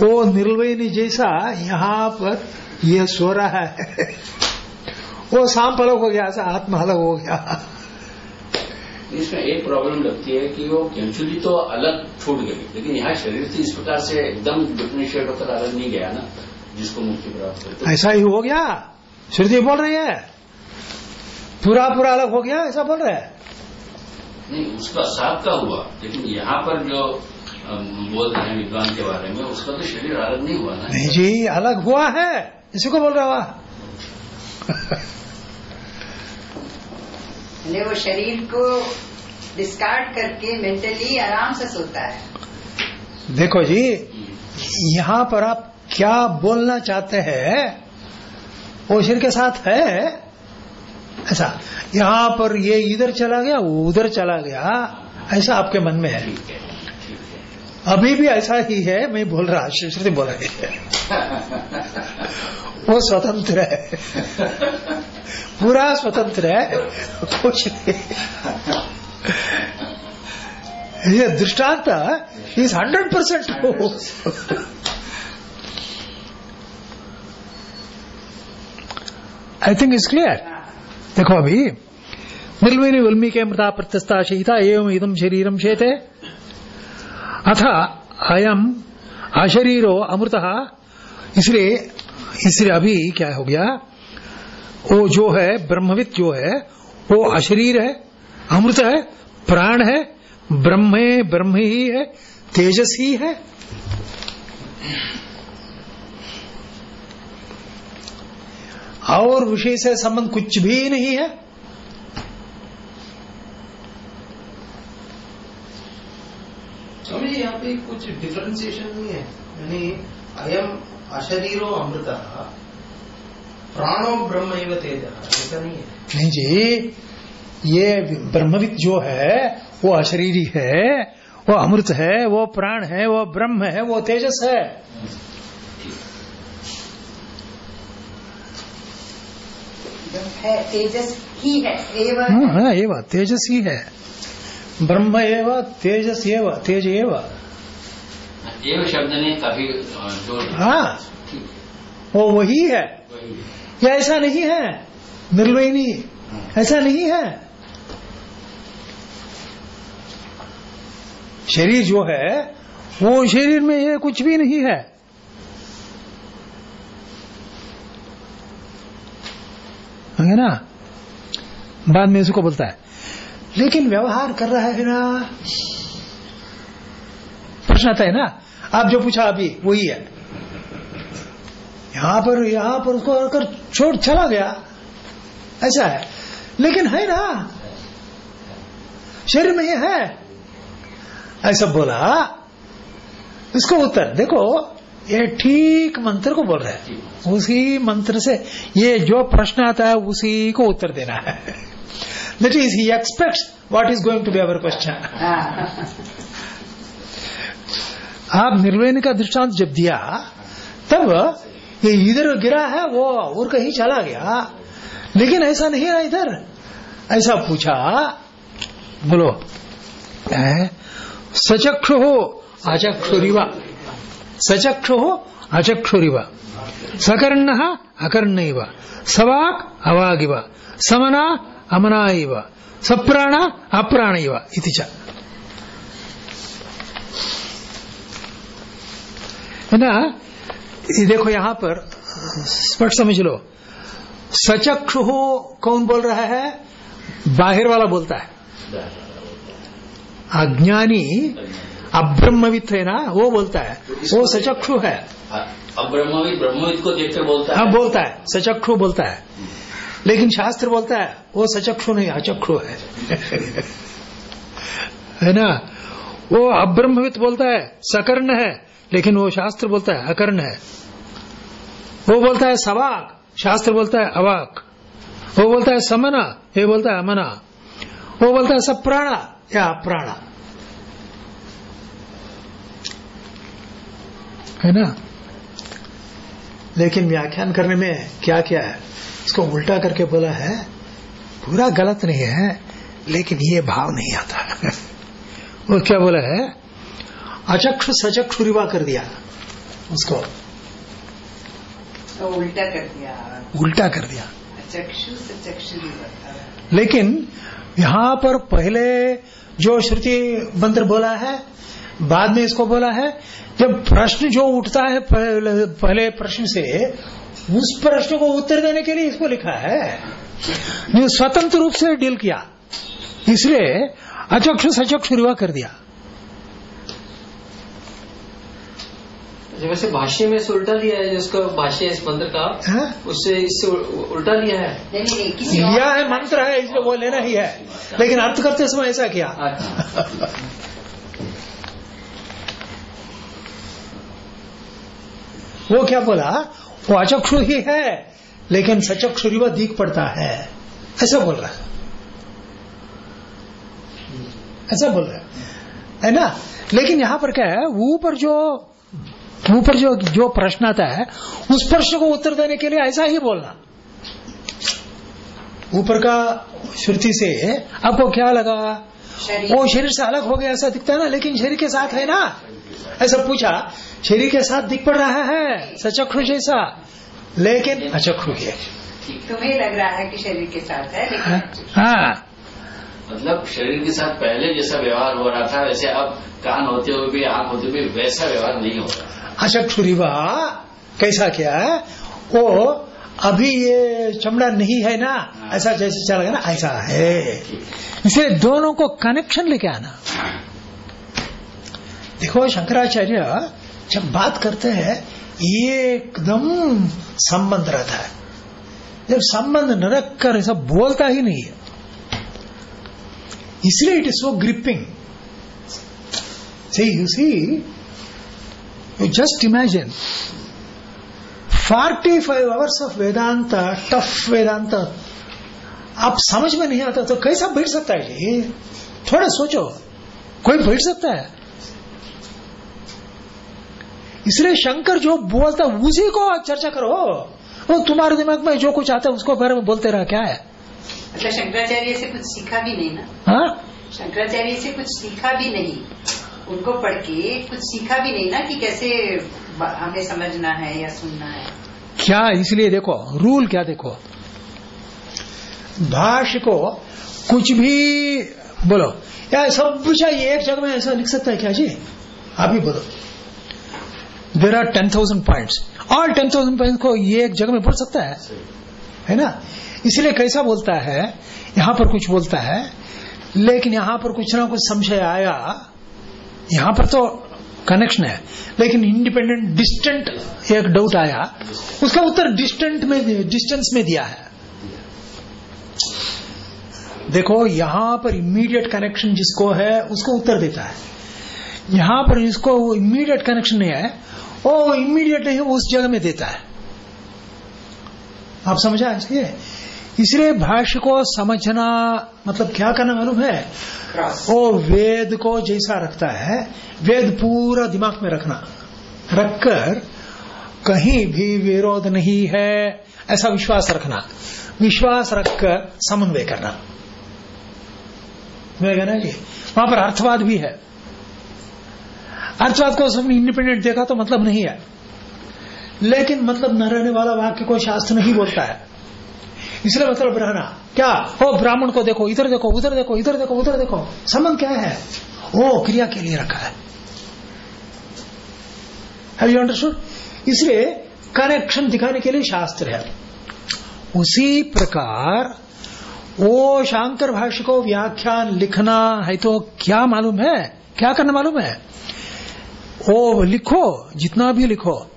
[SPEAKER 3] वो निर्वयनी जैसा यहाँ पर यह सो रहा है। (laughs) वो सांप अलग हो गया, ऐसा आत्मा अलग हो गया।
[SPEAKER 6] इसमें एक प्रॉब्लम लगती है कि वो केंचुली तो अलग छूट गई। लेकिन यहाँ शरीर तो इस प्रकार से एकदम डिफ्रेंशिएट होकर अलग नहीं गया ना जिसको मुक्ति प्राप्त हो। तो
[SPEAKER 3] ऐसा ही हो गया? श्रुति बोल रही है? पूरा पूरा अलग हो गया? ऐसा बोल रहे हैं?
[SPEAKER 6] नहीं उसका साथ का हुआ। लेकिन यहाँ पर जो बोल रहे हैं विद्वान के बारे में उसका तो शरीर अलग नहीं हुआ ना।
[SPEAKER 3] नहीं जी अलग हुआ है। इसी को बोल रहा हुआ (laughs)
[SPEAKER 2] ने वो शरीर को डिस्कार्ड करके मेंटली आराम से सोता है।
[SPEAKER 3] देखो जी यहाँ पर आप क्या बोलना चाहते हैं वो शरीर के साथ है? ऐसा यहाँ पर ये इधर चला गया वो उधर चला गया ऐसा आपके मन में है? अभी भी ऐसा ही है मैं बोल रहा श्री बोल रही है। (laughs) वो स्वतंत्र है। पूरा स्वतंत्र है। कुछ नहीं। ये दृष्टांत is hundred percent I think is clear देखो अभी निर्विनी वल्मी के मृता प्रत्यस्ता शीता एवं इदम शरीरम शेते। अथ अयम अशरीरो अमृत, इसलिए इसलिए अभी क्या हो गया? वो जो है, ब्रह्मविद जो है, वो अशरीर है, अमृत है, प्राण है, ब्रह्म ब्रह्म ही है, तेजस ही है। और विषय से संबंध कुछ भी नहीं है।
[SPEAKER 8] यहाँ पे कुछ डिफरेंशिएशन नहीं है। यानी अयम अशरीरो अमृत प्राणो ब्रह्म एव तेज। ऐसा नहीं है।
[SPEAKER 3] नहीं जी ये ब्रह्मविद जो है वो अशरीरी है वो अमृत है वो प्राण है वो ब्रह्म है वो तेजस है।
[SPEAKER 2] है तेजस ही है एवं
[SPEAKER 3] हाँ, हाँ एवं तेजस ही है। ब्रह्म एव तेजस एव तेज एव।
[SPEAKER 6] एव शब्द ने काफ़ी ज़ोर
[SPEAKER 3] हाँ। वो वही है।
[SPEAKER 6] वही
[SPEAKER 3] या ऐसा नहीं है। निर्वयनी ऐसा नहीं है। शरीर जो है वो शरीर में ये कुछ भी नहीं है। है ना? बाद में इसको बोलता है। लेकिन व्यवहार कर रहा है ना? प्रश्न आता है ना? आप जो पूछा, अभी वही है। यहाँ पर यहाँ पर उसको अगर छोड़ चला गया। ऐसा है। लेकिन है ना? शरीर में ये है। ऐसा बोला। इसको उत्तर, देखो, ये ठीक मंत्र को बोल रहा है। उसी मंत्र से ये जो प्रश्न आता है, उसी को उत्तर देना है। That is he expect what is going to be our question
[SPEAKER 2] हाँ।
[SPEAKER 3] आप निर्वयन का दृष्टांत जब दिया, तब ये इधर गिरा है, वो और कहीं चला गया। लेकिन ऐसा नहीं है इधर। ऐसा पूछा, बोलो सचक्षु हो, अचक्षुरिवा। सचक्षु हो, अचक्षुरिवा। सकर्ण अकर्ण सवाक अवाग इव समना अमना सप्राण अप्राण इति च। है ना? ये देखो यहाँ पर स्पष्ट समझ लो। सचक्षु हो कौन बोल रहा है? बाहर वाला बोलता है। अज्ञानी अब्रह्मवित है ना? वो बोलता है। वो सचक्षु है।
[SPEAKER 6] अब ब्रह्मविद को देखकर बोलता है।
[SPEAKER 3] हाँ बोलता है। सचक्षु बोलता है। लेकिन शास्त्र बोलता है वो सचक्षु नहीं अचक्षु है। (laughs) है ना? वो अब्रह्मवित बोलता है सकर्ण है। लेकिन वो शास्त्र बोलता है, अकर्ण है। वो बोलता है, सवाक। शास्त्र बोलता है, अवाक। वो बोलता है, समना। ये बोलता है, अमना। वो बोलता है सब प्राणा या अप्राणा है ना? लेकिन व्याख्यान करने में क्या क्या है? इसको उल्टा करके बोला है, पूरा गलत नहीं है, लेकिन ये भाव नहीं आता। (laughs) वो क्या बोला है? अचक्षु सचक्षु रिवा कर दिया। उसको
[SPEAKER 2] तो उल्टा कर दिया।
[SPEAKER 3] उल्टा कर दिया। लेकिन यहाँ पर पहले जो श्रुति मंत्र बोला है बाद में इसको बोला है जब प्रश्न जो उठता है पहले, पहले प्रश्न से उस प्रश्न को उत्तर देने के लिए इसको लिखा है। स्वतंत्र रूप से डील किया। इसलिए अचक्षु सचक्षु रिवा कर दिया।
[SPEAKER 4] वैसे भाष्य में से उल्टा लिया है जिसका भाष्य है इस मंत्र का
[SPEAKER 3] हाँ?
[SPEAKER 4] उससे इससे उल्टा लिया है।
[SPEAKER 2] नहीं नहीं नहीं किसी
[SPEAKER 3] लिया है मंत्र है इसलिए वो लेना ही है। लेकिन अर्थ करते समय ऐसा किया।
[SPEAKER 4] अच्छा।
[SPEAKER 3] वो क्या बोला? वो अचक्षु ही है लेकिन सचक्षु रिवा दीख पड़ता है। ऐसा बोल रहा है। ऐसा बोल रहा है। है ना? लेकिन यहाँ पर क्या है ऊपर जो ऊपर जो जो प्रश्न आता है उस प्रश्न को उत्तर देने के लिए ऐसा ही बोलना। ऊपर का श्रुति से आपको क्या लगा? वो शरीर से अलग हो गया ऐसा दिखता है ना? लेकिन शरीर के साथ है ना? ऐसा पूछा शरीर के साथ दिख पड़ रहा है सचक्षु जैसा। लेकिन अचक्षु है
[SPEAKER 2] तुम्हें लग रहा है कि शरीर के साथ है
[SPEAKER 3] हाँ,
[SPEAKER 2] लेकिन
[SPEAKER 3] हाँ।
[SPEAKER 6] मतलब शरीर के साथ पहले जैसा व्यवहार हो रहा था वैसे अब कान होते हुए भी आँख होते हुए भी वैसा व्यवहार नहीं हो रहा।
[SPEAKER 3] अचक्षुरिवा कैसा क्या है? वो अभी ये चमड़ा नहीं है ना? ऐसा जैसे चला गया ना ऐसा है। इसलिए दोनों को कनेक्शन लेके आना। देखो शंकराचार्य जब बात करते हैं ये एकदम संबंध रहता है। जब संबंध न रख कर ऐसा बोलता ही नहीं है। इसलिए it is so gripping See, you see, you just imagine. 45 hours of Vedanta, tough Vedanta, आप समझ में नहीं आता तो कैसा बैठ सकता है? जी थोड़ा सोचो। कोई बैठ सकता है? इसलिए शंकर जो बोलता है, उसी को चर्चा करो। वो तुम्हारे दिमाग में जो कुछ आता है उसको बारे में बोलते रहा क्या है?
[SPEAKER 2] मतलब शंकराचार्य से कुछ सीखा भी नहीं ना?
[SPEAKER 3] हाँ?
[SPEAKER 2] शंकराचार्य से कुछ सीखा भी नहीं। उनको पढ़ के कुछ सीखा भी नहीं ना कि कैसे हमें समझना है या सुनना है।
[SPEAKER 3] क्या इसलिए देखो, रूल क्या देखो? भाष्य को कुछ भी बोलो। या सब चाहिए एक जगह में ऐसा लिख सकता है क्या जी? ही बोलो। There are ten thousand point और टेन थाउज़ेंड पॉइंट को ये एक जगह में बोल सकता है? है ना? इसलिए कैसा बोलता है? यहाँ पर कुछ बोलता है, लेकिन यहाँ पर कुछ ना कुछ संशय आया। यहाँ पर तो कनेक्शन है। लेकिन इंडिपेंडेंट डिस्टेंट एक डाउट आया, उसका उत्तर डिस्टेंट में डिस्टेंस में दिया है। देखो, यहाँ पर इमीडिएट कनेक्शन जिसको है, उसको उत्तर देता है। यहाँ पर जिसको इमीडिएट कनेक्शन नहीं है, वो इमीडिएट नहीं उस जगह में देता है। आप समझा इसलिए इसलिए भाष्य को समझना मतलब क्या करना मालूम है? वो वेद को जैसा रखता है वेद पूरा दिमाग में रखना। रखकर कहीं भी विरोध नहीं है ऐसा विश्वास रखना। विश्वास रखकर समन्वय करना। मैं कहना जी? वहाँ पर अर्थवाद भी है। अर्थवाद को सबने इंडिपेंडेंट देखा तो मतलब नहीं है। लेकिन मतलब न रहने वाला वाक्य को शास्त्र नहीं बोलता है। इसलिए मतलब रहना क्या? हो ब्राह्मण को देखो, इधर देखो, उधर देखो, इधर देखो, उधर देखो। संबंध क्या है? ओ, क्रिया के लिए रखा है। हैव यू अंडरस्टूड इसलिए कनेक्शन दिखाने के लिए शास्त्र है। उसी प्रकार वो शांकर भाष्य को व्याख्यान लिखना है तो क्या मालूम है? क्या करना मालूम है? ओ, लिखो, जितना भी लिखो।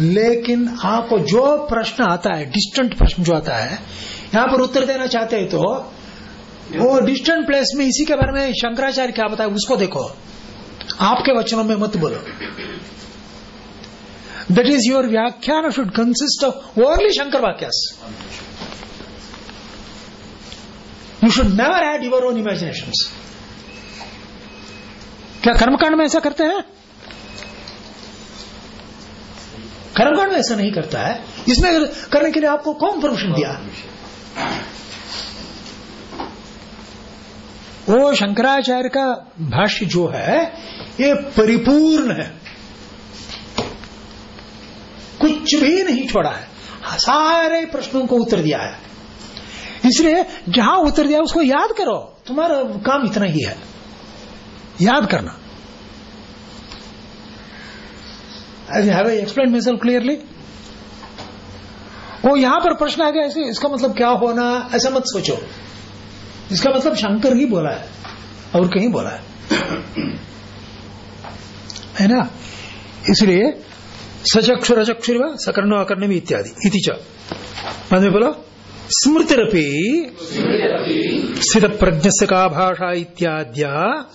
[SPEAKER 3] लेकिन आपको जो प्रश्न आता है डिस्टेंट प्रश्न जो आता है, यहाँ पर उत्तर देना चाहते हैं तो वो डिस्टेंट प्लेस में इसी के बारे में शंकराचार्य क्या बताए, उसको देखो। आपके वचनों में मत बोलो। दैट इज़ योर व्याख्यान should consist of only Shankar वाक्यस। You should never add your own imagination क्या कर्मकांड में ऐसा करते हैं? कर्मकांड में ऐसा नहीं करता है। इसमें करने के लिए आपको कौन परमिशन दिया? वो शंकराचार्य का भाष्य जो है, ये परिपूर्ण है। कुछ भी नहीं छोड़ा है। सारे प्रश्नों को उत्तर दिया है। इसलिए जहाँ उत्तर दिया उसको याद करो। तुम्हारा काम इतना ही है। याद करना। Have explain myself clearly वो यहाँ पर प्रश्न आ गया, ऐसे इसका मतलब क्या होना, ऐसा मत सोचो। इसका मतलब शंकर ही बोला है, और कहीं बोला है। है ना? इसलिए सचक्षुर अचक्षुर सकर्ण अकर्ण भी इत्यादि, इति च। बाद में बोलो। स्मृतिरपि। स्थित प्रज्ञ का भाषा इत्याद्या।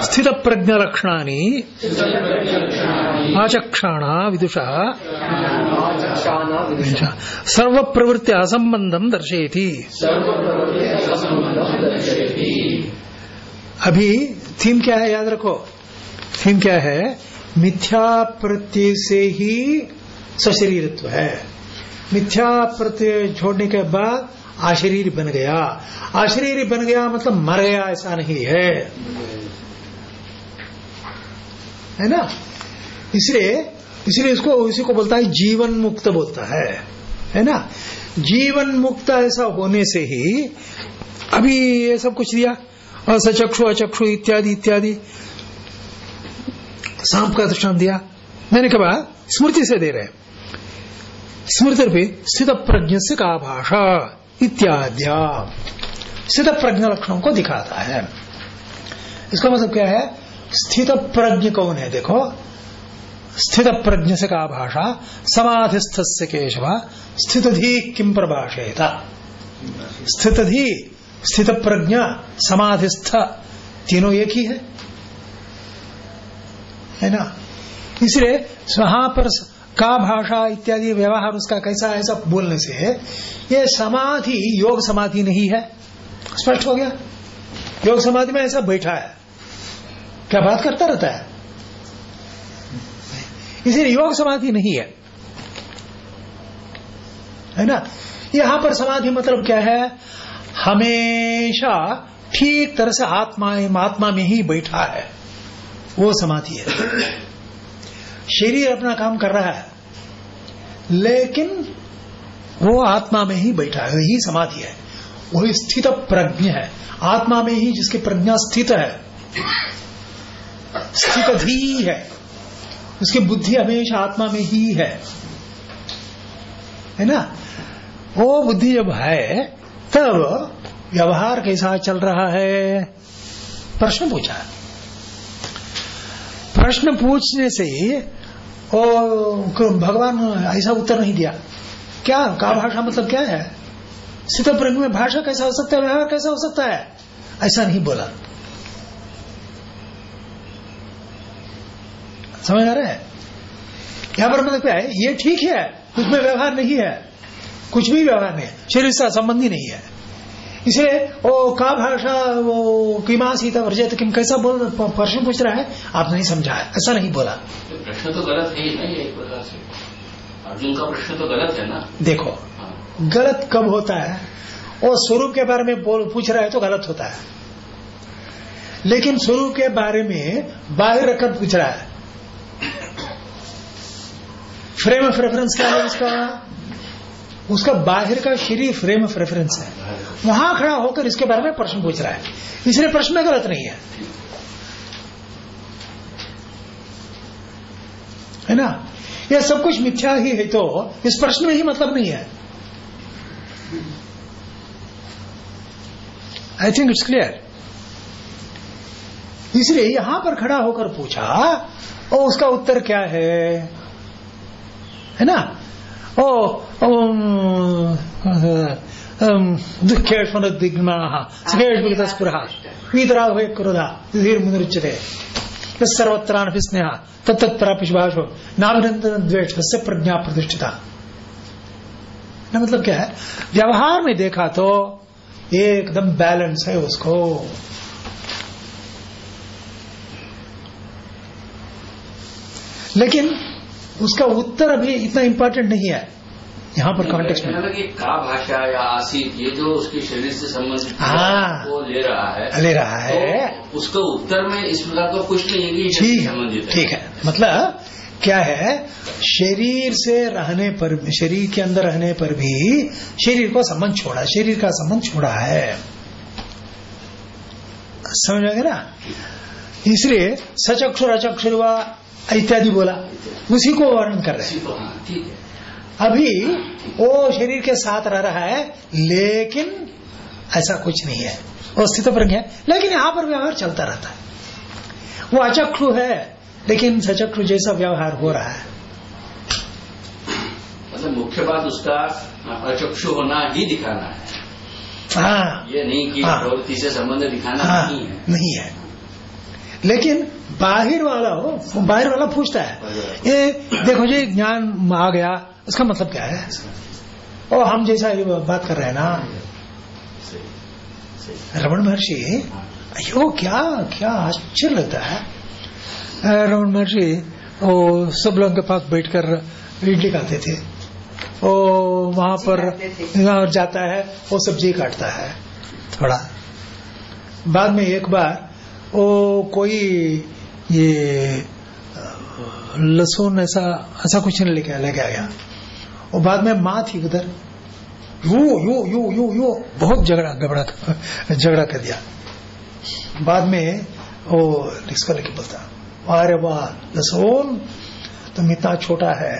[SPEAKER 3] स्थित प्रज्ञ लक्षणानि आचक्षाण विदुषा। सर्व प्रवृत्ति असंबंधम दर्शयति। अभी थीम क्या है, याद रखो। थीम क्या है? मिथ्या प्रत्यय से ही सशरीरत्व है। मिथ्या प्रत्यय छोड़ने के बाद आशरीर बन गया। आशरीर बन गया मतलब मर गया, ऐसा नहीं है। है ना? इसलिए इसलिए इसको, इसी को बोलता है जीवन मुक्त बोलता है। है ना? जीवन मुक्त ऐसा होने से ही अभी ये सब कुछ दिया। असचक्षु, अचक्षु इत्यादि इत्यादि। सांप का दृष्टांत दिया। मैंने कहा, स्मृति से दे रहे स्मृति स्थित प्रज्ञ से का भाषा, इत्याद्या। स्थित प्रज्ञ लक्षणों को दिखाता है। इसका मतलब क्या है? स्थित प्रज्ञ कौन है? देखो। स्थित प्रज्ञ से का भाषा समाधिस्थ से केशव, स्थितधि किम प्रभाषेता? स्थितधि स्थित प्रज्ञा समाधिस्थ, तीनों एक ही है। है ना? इसलिए वहाँ पर का भाषा इत्यादि व्यवहार उसका कैसा है ऐसा बोलने से ये समाधि, योग समाधि नहीं है। स्पष्ट हो गया? योग समाधि में ऐसा बैठा है। क्या बात करता रहता है? इसीलिए योग समाधि नहीं है। है ना? यहाँ पर समाधि मतलब क्या है? हमेशा ठीक तरह से आत्मा आत्मा में ही बैठा है। वो समाधि है। शरीर अपना काम कर रहा है। लेकिन वो आत्मा में ही बैठा है यही समाधि है। वही स्थित प्रज्ञ है। आत्मा में ही जिसकी प्रज्ञा स्थित है, स्थित ही है। उसकी बुद्धि हमेशा आत्मा में ही है। है ना? वो बुद्धि जब है, तब व्यवहार कैसा चल रहा है? प्रश्न पूछा प्रश्न पूछने से ओ भगवान ऐसा उत्तर नहीं दिया। क्या? का भाषा मतलब क्या है? स्थित प्रज्ञ में भाषा कैसा हो सकता है? व्यवहार कैसा हो सकता है? ऐसा नहीं बोला। समझ आ रहा है? यहाँ पर मतलब क्या है? ये ठीक है उसमें व्यवहार नहीं है, कुछ भी व्यवहार नहीं है, शरीर से संबंधी नहीं है। इसलिए वो का भाषा वो किमा सीता वर्जित किम कैसा बोल प्रश्न पूछ रहा है? आप नहीं समझा है ऐसा नहीं बोला।
[SPEAKER 6] प्रश्न तो गलत है ना ये एक प्रकार से। अर्जुन का प्रश्न तो गलत है ना?
[SPEAKER 3] देखो
[SPEAKER 6] हाँ।
[SPEAKER 3] गलत कब होता है? वो स्वरूप के बारे में बोल पूछ रहा है तो गलत होता है। लेकिन स्वरूप के बारे में बाहर रखकर पूछ रहा है। फ्रेम ऑफ़ रेफरेंस क्या है उसका उसका बाहर का शरीर फ्रेम ऑफ़ रेफरेंस है। वहाँ खड़ा होकर इसके बारे में प्रश्न पूछ रहा है। इसलिए प्रश्न में गलत नहीं है। है ना? यह सब कुछ मिथ्या ही है तो इस प्रश्न में ही मतलब नहीं है। आई थिंक इट्स क्लियर इसलिए यहाँ पर खड़ा होकर पूछा, और उसका उत्तर क्या है? है ना? ओ दुखेश्वर दिग्मा सुखेश स्पृह वीतराघवे क्रोधा धीर मुनिरुच्यते सर्वत्राणि स्नेह तत्त प्रापिश भाषो नाभिनंदन द्वेष से प्रज्ञा प्रतिष्ठिता। ना मतलब क्या है? व्यवहार में देखा तो एकदम बैलेंस है उसको। लेकिन उसका उत्तर अभी इतना इंपॉर्टेंट नहीं है। यहाँ पर कॉन्टेक्स्ट में।
[SPEAKER 6] का भाषा या आसिफ ये जो उसके शरीर से संबंधित
[SPEAKER 3] हाँ।
[SPEAKER 6] वो ले रहा है
[SPEAKER 3] ले रहा है।
[SPEAKER 6] तो उसका उत्तर में इस प्रकार का कुछ नहीं है कि
[SPEAKER 3] ठीक है ठीक है। मतलब क्या है? शरीर से रहने पर शरीर के अंदर रहने पर भी शरीर को संबंध छोड़ा शरीर का संबंध छोड़ा है। समझ में ना? इसलिए सचक्षुर अचक्षुर व इत्यादि बोला। उसी को वर्णन कर रहे हैं।
[SPEAKER 6] हाँ है।
[SPEAKER 3] अभी वो शरीर के साथ रह रहा है लेकिन ऐसा कुछ नहीं है। वो स्थित प्रज्ञ है। लेकिन यहाँ पर व्यवहार चलता रहता है। वो अचक्षु है लेकिन सचक्षु जैसा व्यवहार हो रहा है।
[SPEAKER 6] मतलब मुख्य बात उसका अचक्षु होना ही दिखाना है।
[SPEAKER 3] हाँ।
[SPEAKER 6] ये नहीं कि
[SPEAKER 3] हाँ।
[SPEAKER 6] प्रवृत्ति से संबंध दिखाना
[SPEAKER 3] हाँ।
[SPEAKER 6] नहीं है।
[SPEAKER 3] नहीं है। लेकिन बाहर वाला हो बाहर वाला पूछता है ये देखो जी ज्ञान आ गया उसका मतलब क्या है? और हम जैसा ये बात कर रहे हैं ना। रमन महर्षि अयो क्या क्या आश्चर्य लगता है। रमन महर्षि वो सब लोगों के पास बैठकर इडली खाते थे। वो वहाँ पर जाता है वो सब्ज़ी काटता है थोड़ा। बाद में एक बार वो कोई ये लहसुन ऐसा ऐसा कुछ नहीं लेके लेके आ गया और बाद में माँ थी उधर। You, yo, you you, yo, बहुत झगड़ा गबड़ा झगड़ा कर दिया। बाद में वो इसको लेके बोलता, अरे वाह, लहसुन तुम इतना छोटा है।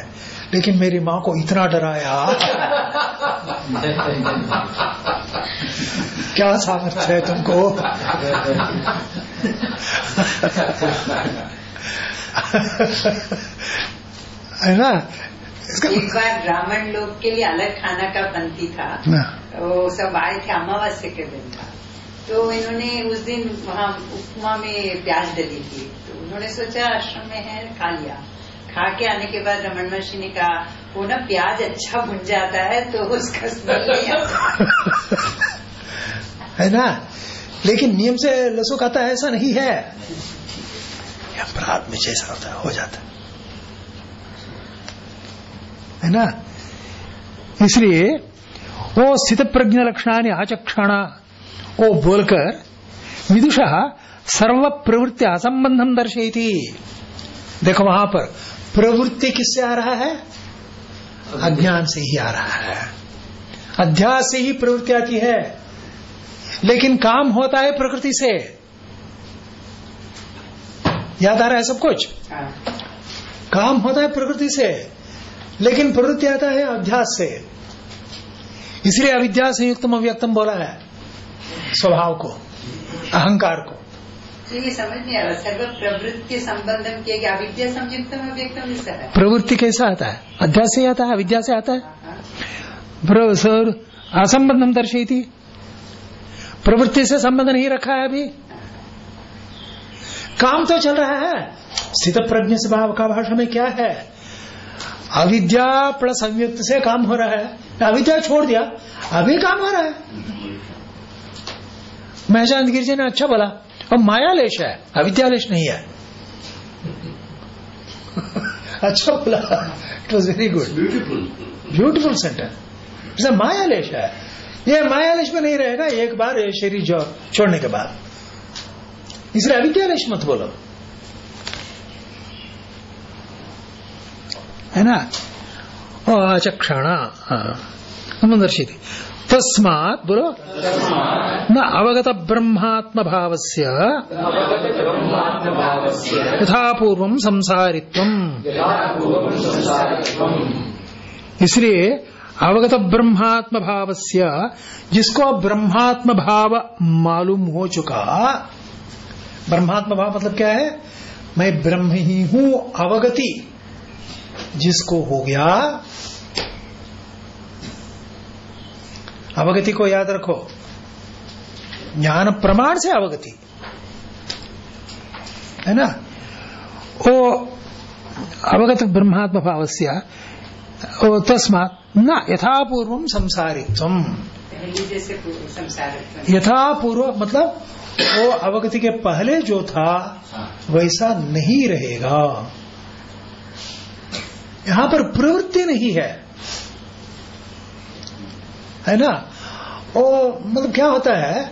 [SPEAKER 3] लेकिन मेरी माँ को इतना डराया। क्या सामर्थ्य है तुमको? है ना? इसका
[SPEAKER 2] एक बार ब्राह्मण लोग के लिए अलग खाना का पंथी था। वो सब आए थे अमावस्या के दिन था। तो इन्होंने उस दिन वहाँ उपमा में प्याज डली थी। तो उन्होंने सोचा आश्रम में है खा लिया। खा के आने के बाद रमन महर्षि ने कहा वो ना प्याज अच्छा भुन जाता है तो उसका स्मेल नहीं आता
[SPEAKER 3] है ना? लेकिन नियम से लसु खाता है ऐसा नहीं है। अपराध में जैसा होता है हो जाता है। है ना? इसलिए वो स्थित प्रज्ञ लक्षणानि आचक्षण वो बोलकर विदुषा सर्व प्रवृत्ति असंबंधम दर्शयती। देखो वहाँ पर प्रवृत्ति किससे आ रहा है? अज्ञान से ही आ रहा है। अध्यास से ही प्रवृत्ति आती है। लेकिन काम होता है प्रकृति से। याद आ रहा है सब कुछ?
[SPEAKER 2] हाँ।
[SPEAKER 3] काम होता है प्रकृति से लेकिन प्रवृत्ति आता है अध्यास से। इसलिए अविद्या संयुक्तम अव्यक्तम बोला है स्वभाव को अहंकार को।
[SPEAKER 2] तो ये समझ नहीं आ रहा। सर्व प्रवृत्ति संबंधम किया गया। अविद्या संयुक्तम अव्यक्तम इस
[SPEAKER 3] प्रवृत्ति कैसा आता है? अध्यास से आता है अविद्या से आता है?
[SPEAKER 2] हाँ,
[SPEAKER 3] सर असंबंधम दर्शयती। प्रवृत्ति से संबंध नहीं रखा है अभी। काम तो चल रहा है। स्थित प्रज्ञ से भाव का भाषा में क्या है? अविद्या प्लस संयुक्त से काम हो रहा है। अविद्या छोड़ दिया। अभी काम हो रहा है। महजानंद गिरिजी ने अच्छा बोला। और मायालेश है अविद्यालेश नहीं है। (laughs) अच्छा बोला। It was very good
[SPEAKER 6] beautiful
[SPEAKER 3] beautiful sentence जैसे मायालेश है। ये मायालेश में नहीं रहेगा एक बार ये शरीर जो छोड़ने के बाद। इसलिए अविद्यालेश मत बोलो। है ना? ओ अचक्षण दर्शित तस्मात् बोलो। न अवगत ब्रह्मात्म भावस्य यथा पूर्वम संसारित्वम। इसलिए अवगत ब्रह्मात्म भावस्य जिसको ब्रह्मात्म भाव मालूम हो चुका ब्रह्मात्म भाव मतलब क्या है? मैं ब्रह्म ही हूँ अवगति। जिसको हो गया अवगति को याद रखो। ज्ञान प्रमाण से अवगति। है ना? ओ अवगत ब्रह्मात्म भाव से तस्मात् न यथापूर्व संसारित्व
[SPEAKER 2] पहले जैसे पूर्व संसार
[SPEAKER 3] यथा पूर्व मतलब वो अवगति के पहले जो था वैसा नहीं रहेगा। यहाँ पर प्रवृत्ति नहीं है। है ना? ओ मतलब क्या होता है?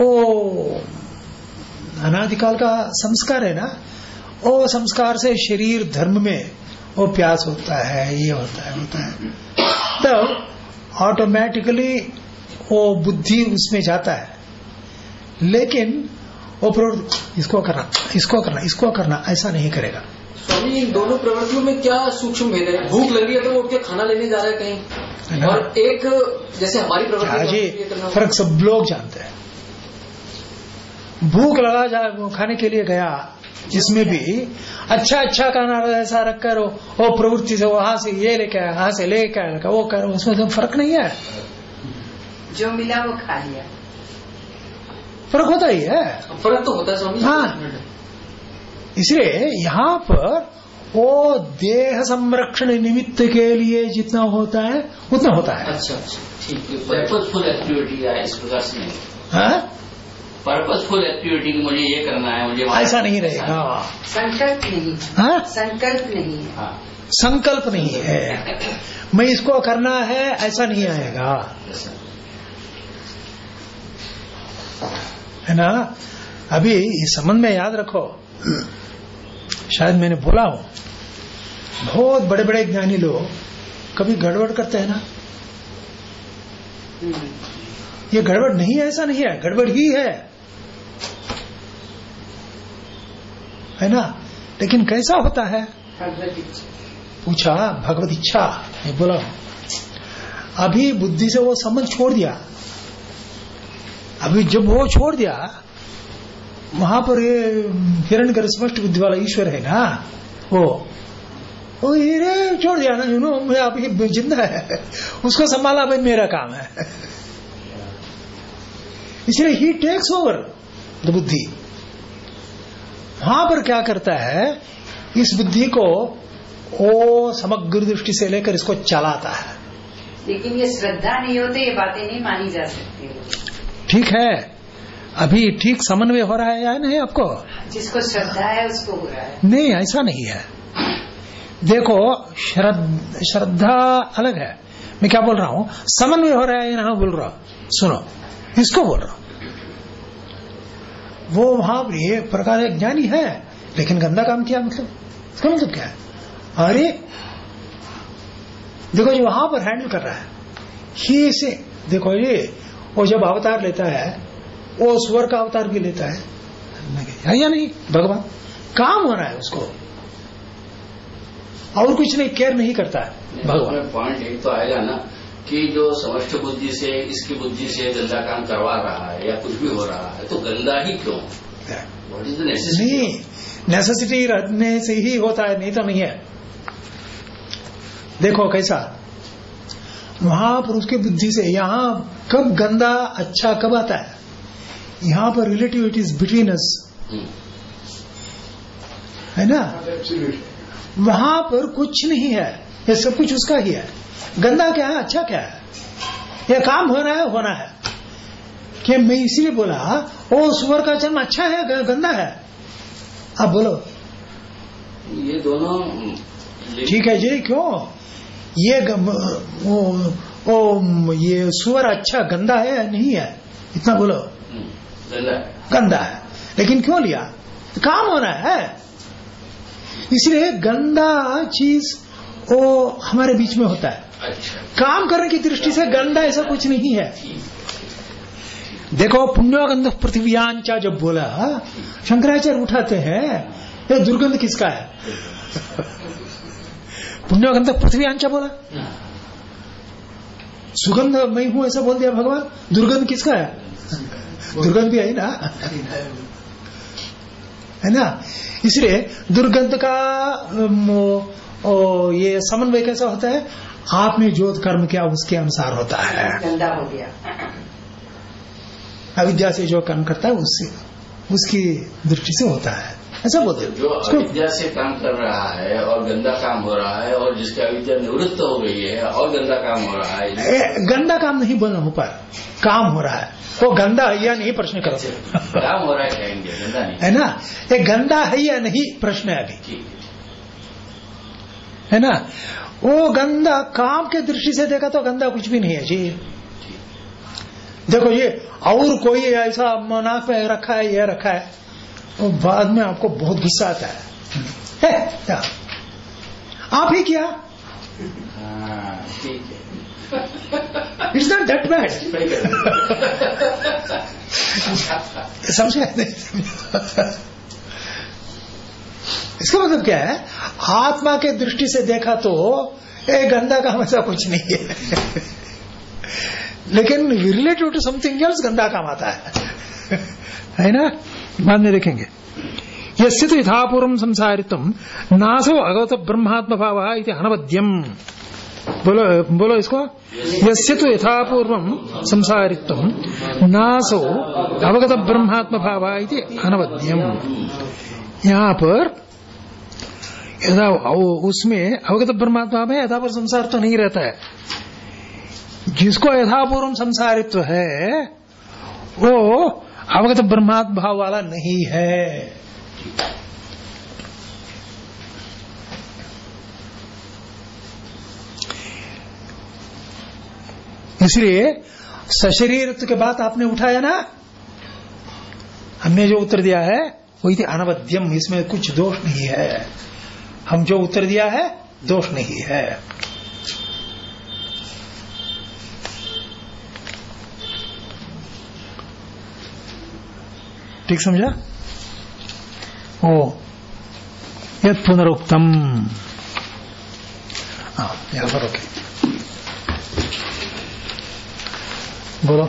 [SPEAKER 3] वो अनाधिकाल का संस्कार है ना? वो संस्कार से शरीर धर्म में वो प्यास होता है, ये होता है होता है। तब ऑटोमेटिकली वो बुद्धि उसमें जाता है। लेकिन वो प्रवृत्ति, इसको करना इसको करना इसको करना, ऐसा नहीं करेगा।
[SPEAKER 4] स्वामी इन दोनों प्रवृत्तियों में क्या सूक्ष्म भेद है? भूख लगी है तो वो उठ के खाना लेने जा रहा है कहीं। और एक जैसे हमारी प्रवृत्ति
[SPEAKER 3] हाँ फ़र्क सब लोग जानते हैं। भूख लगा जा वो खाने के लिए गया जिसमें भी अच्छा अच्छा खाना ऐसा रखकर वो, वो प्रवृत्ति से वहाँ से ये लेके आया वहाँ से लेके आया वो कर उसमें तो फ़र्क नहीं है।
[SPEAKER 2] जो मिला वो खा लिया।
[SPEAKER 3] फ़र्क होता ही है।
[SPEAKER 4] फ़र्क तो होता है स्वामी
[SPEAKER 3] हाँ। इसलिए यहाँ पर वो देह संरक्षण निमित्त के लिए जितना होता है उतना होता है।
[SPEAKER 4] अच्छा अच्छा ठीक है।
[SPEAKER 6] पर्पजफुल एक्टिविटी है इस प्रकार से
[SPEAKER 3] हाँ?
[SPEAKER 6] पर्पजफुल एक्टिविटी की मुझे ये करना है मुझे
[SPEAKER 3] ऐसा नहीं रहेगा।
[SPEAKER 2] संकल्प नहीं। है?
[SPEAKER 3] हाँ?
[SPEAKER 2] संकल्प नहीं है।
[SPEAKER 6] हाँ।
[SPEAKER 3] संकल्प नहीं है। मैं इसको करना है ऐसा नहीं आएगा। है ना? अभी इस संबंध में याद रखो। शायद मैंने बोला हूँ। बहुत बड़े बड़े ज्ञानी लोग कभी गड़बड़ करते हैं ना। ये गड़बड़ नहीं है ऐसा नहीं है। गड़बड़ ही है। है ना? लेकिन कैसा होता है? पूछा भगवत इच्छा मैं बोला हूँ अभी बुद्धि से वो संबंध छोड़ दिया। अभी जब वो छोड़ दिया वहाँ पर ये हिरण कर स्पष्ट बुद्धि वाला ईश्वर है ना? वो वो हीरे छोड़ दिया ना यू नो मैं अभी ज़िंदा है। उसको संभाला भाई मेरा काम है। इसलिए ही टेक्स ओवर द बुद्धि। वहाँ पर क्या करता है इस बुद्धि को वो समग्र दृष्टि से लेकर इसको चलाता है।
[SPEAKER 2] लेकिन ये श्रद्धा नहीं होते ये बातें नहीं मानी जा सकती।
[SPEAKER 3] ठीक है। अभी ठीक समन्वय हो रहा है या नहीं आपको?
[SPEAKER 2] जिसको श्रद्धा है उसको हो रहा है।
[SPEAKER 3] नहीं ऐसा नहीं है। देखो श्रद्धा अलग है। मैं क्या बोल रहा हूँ? समन्वय हो रहा है या नहीं बोल रहा हूँ। सुनो इसको बोल रहा हूँ। वो वहाँ पर ये प्रकार एक ज्ञानी है लेकिन गंदा काम किया मतलब। इसका मतलब क्या है? अरे देखो जो वहाँ पर हैंडल कर रहा है ही से देखो ये वो जब अवतार लेता है वो स्वर का अवतार भी लेता है। है या नहीं? भगवान काम हो रहा है उसको। और कुछ नहीं केयर नहीं करता है। भगवान।
[SPEAKER 6] पॉइंट एक तो आएगा ना कि जो समष्ट बुद्धि से इसकी बुद्धि से गंदा काम करवा रहा है या कुछ भी हो रहा है तो गंदा ही क्यों? व्हाट इज़ द नेसेसिटी
[SPEAKER 3] नहीं नेसेसिटी रहने से ही होता है नहीं तो नहीं है। देखो कैसा वहाँ पर उसकी बुद्धि से यहाँ कब गंदा अच्छा कब आता है? यहाँ पर relative it is between us है ना? वहाँ पर कुछ नहीं है। ये सब कुछ उसका ही है। गंदा क्या है? अच्छा क्या है? यह काम हो रहा है होना है। कि मैं इसीलिए बोला ओ सुअर का जन्म अच्छा है गंदा है? आप बोलो।
[SPEAKER 6] ये दोनों
[SPEAKER 3] ठीक है जी क्यों? ये ग- वो, ओ, ये सुअर अच्छा गंदा है या नहीं है? इतना बोलो।
[SPEAKER 6] गंदा है।
[SPEAKER 3] लेकिन क्यों लिया? काम हो रहा है। इसलिए गंदा चीज़ वो हमारे बीच में होता है।
[SPEAKER 6] अच्छा।
[SPEAKER 3] काम करने की दृष्टि से गंदा ऐसा कुछ नहीं है। देखो पुण्यगंध पृथ्व्यांचा जब बोला शंकराचार्य उठाते हैं ये दुर्गंध किसका है? पुण्यगंध पृथ्व्यांचा बोला। सुगंध मैं हूँ ऐसा बोल दिया भगवान। दुर्गंध किसका है? दुर्गंध भी है ना? है ना? इसलिए दुर्गंध का ओ, ये समन्वय कैसा होता है? आपने जो कर्म किया उसके अनुसार होता है।
[SPEAKER 2] गंदा हो गया।
[SPEAKER 3] अविद्या से जो कर्म करता है उससे उसकी दृष्टि से होता है। ऐसा बोलते हैं।
[SPEAKER 6] जो अविद्या से काम कर रहा है और गंदा काम हो रहा है और जिसकी अविद्या निवृत्त हो गई है और गंदा काम हो रहा है
[SPEAKER 3] गंदा काम नहीं बोलना हो पर काम हो रहा है। वो गंदा है या नहीं प्रश्न करो।
[SPEAKER 6] काम हो रहा है कहेंगे गंदा नहीं।
[SPEAKER 3] है ना? ये गंदा है या नहीं प्रश्न है अभी।
[SPEAKER 6] है।
[SPEAKER 3] है ना? वो गंदा काम के दृष्टि से देखा तो गंदा कुछ भी नहीं है जी। देखो ये और कोई ऐसा नाक में रखा है ये रखा है। वो बाद में आपको बहुत गुस्सा आता है। है? आप ही किया।
[SPEAKER 6] हाँ ठीक है।
[SPEAKER 3] इट्स नॉट दैट बैड समझे? इसका मतलब क्या है? आत्मा के दृष्टि से देखा तो ये गंदा काम ऐसा कुछ नहीं है। लेकिन रिलेटिव टू समथिंग एल्स गंदा काम आता है। है ना? बाद में देखेंगे। तो यथापूर्व संसारित्व नासो अगवत ब्रह्मात्म भाव इति अनवद्यम। बोलो बोलो इसको। यस्य तो यथापूर्व संसारित्व नासो अवगत ब्रह्मात्म भाव इति अनवद्यम। यहाँ पर यदा उसमें अवगत परमात्मा में यथापूर्व संसार तो नहीं रहता है। जिसको यथापूर्व संसारित्व है, वो अवगत ब्रह्मात्म भाव वाला नहीं है। इसलिए सशरीरत्व के बात आपने उठाया ना? हमने जो उत्तर दिया है, वही थी अनवध्यम इसमें कुछ दोष नहीं है। हम जो उत्तर दिया है, दोष नहीं है। ठीक समझा? ओ यद पुनरुक्तम। यहाँ पर ओके। बोलो।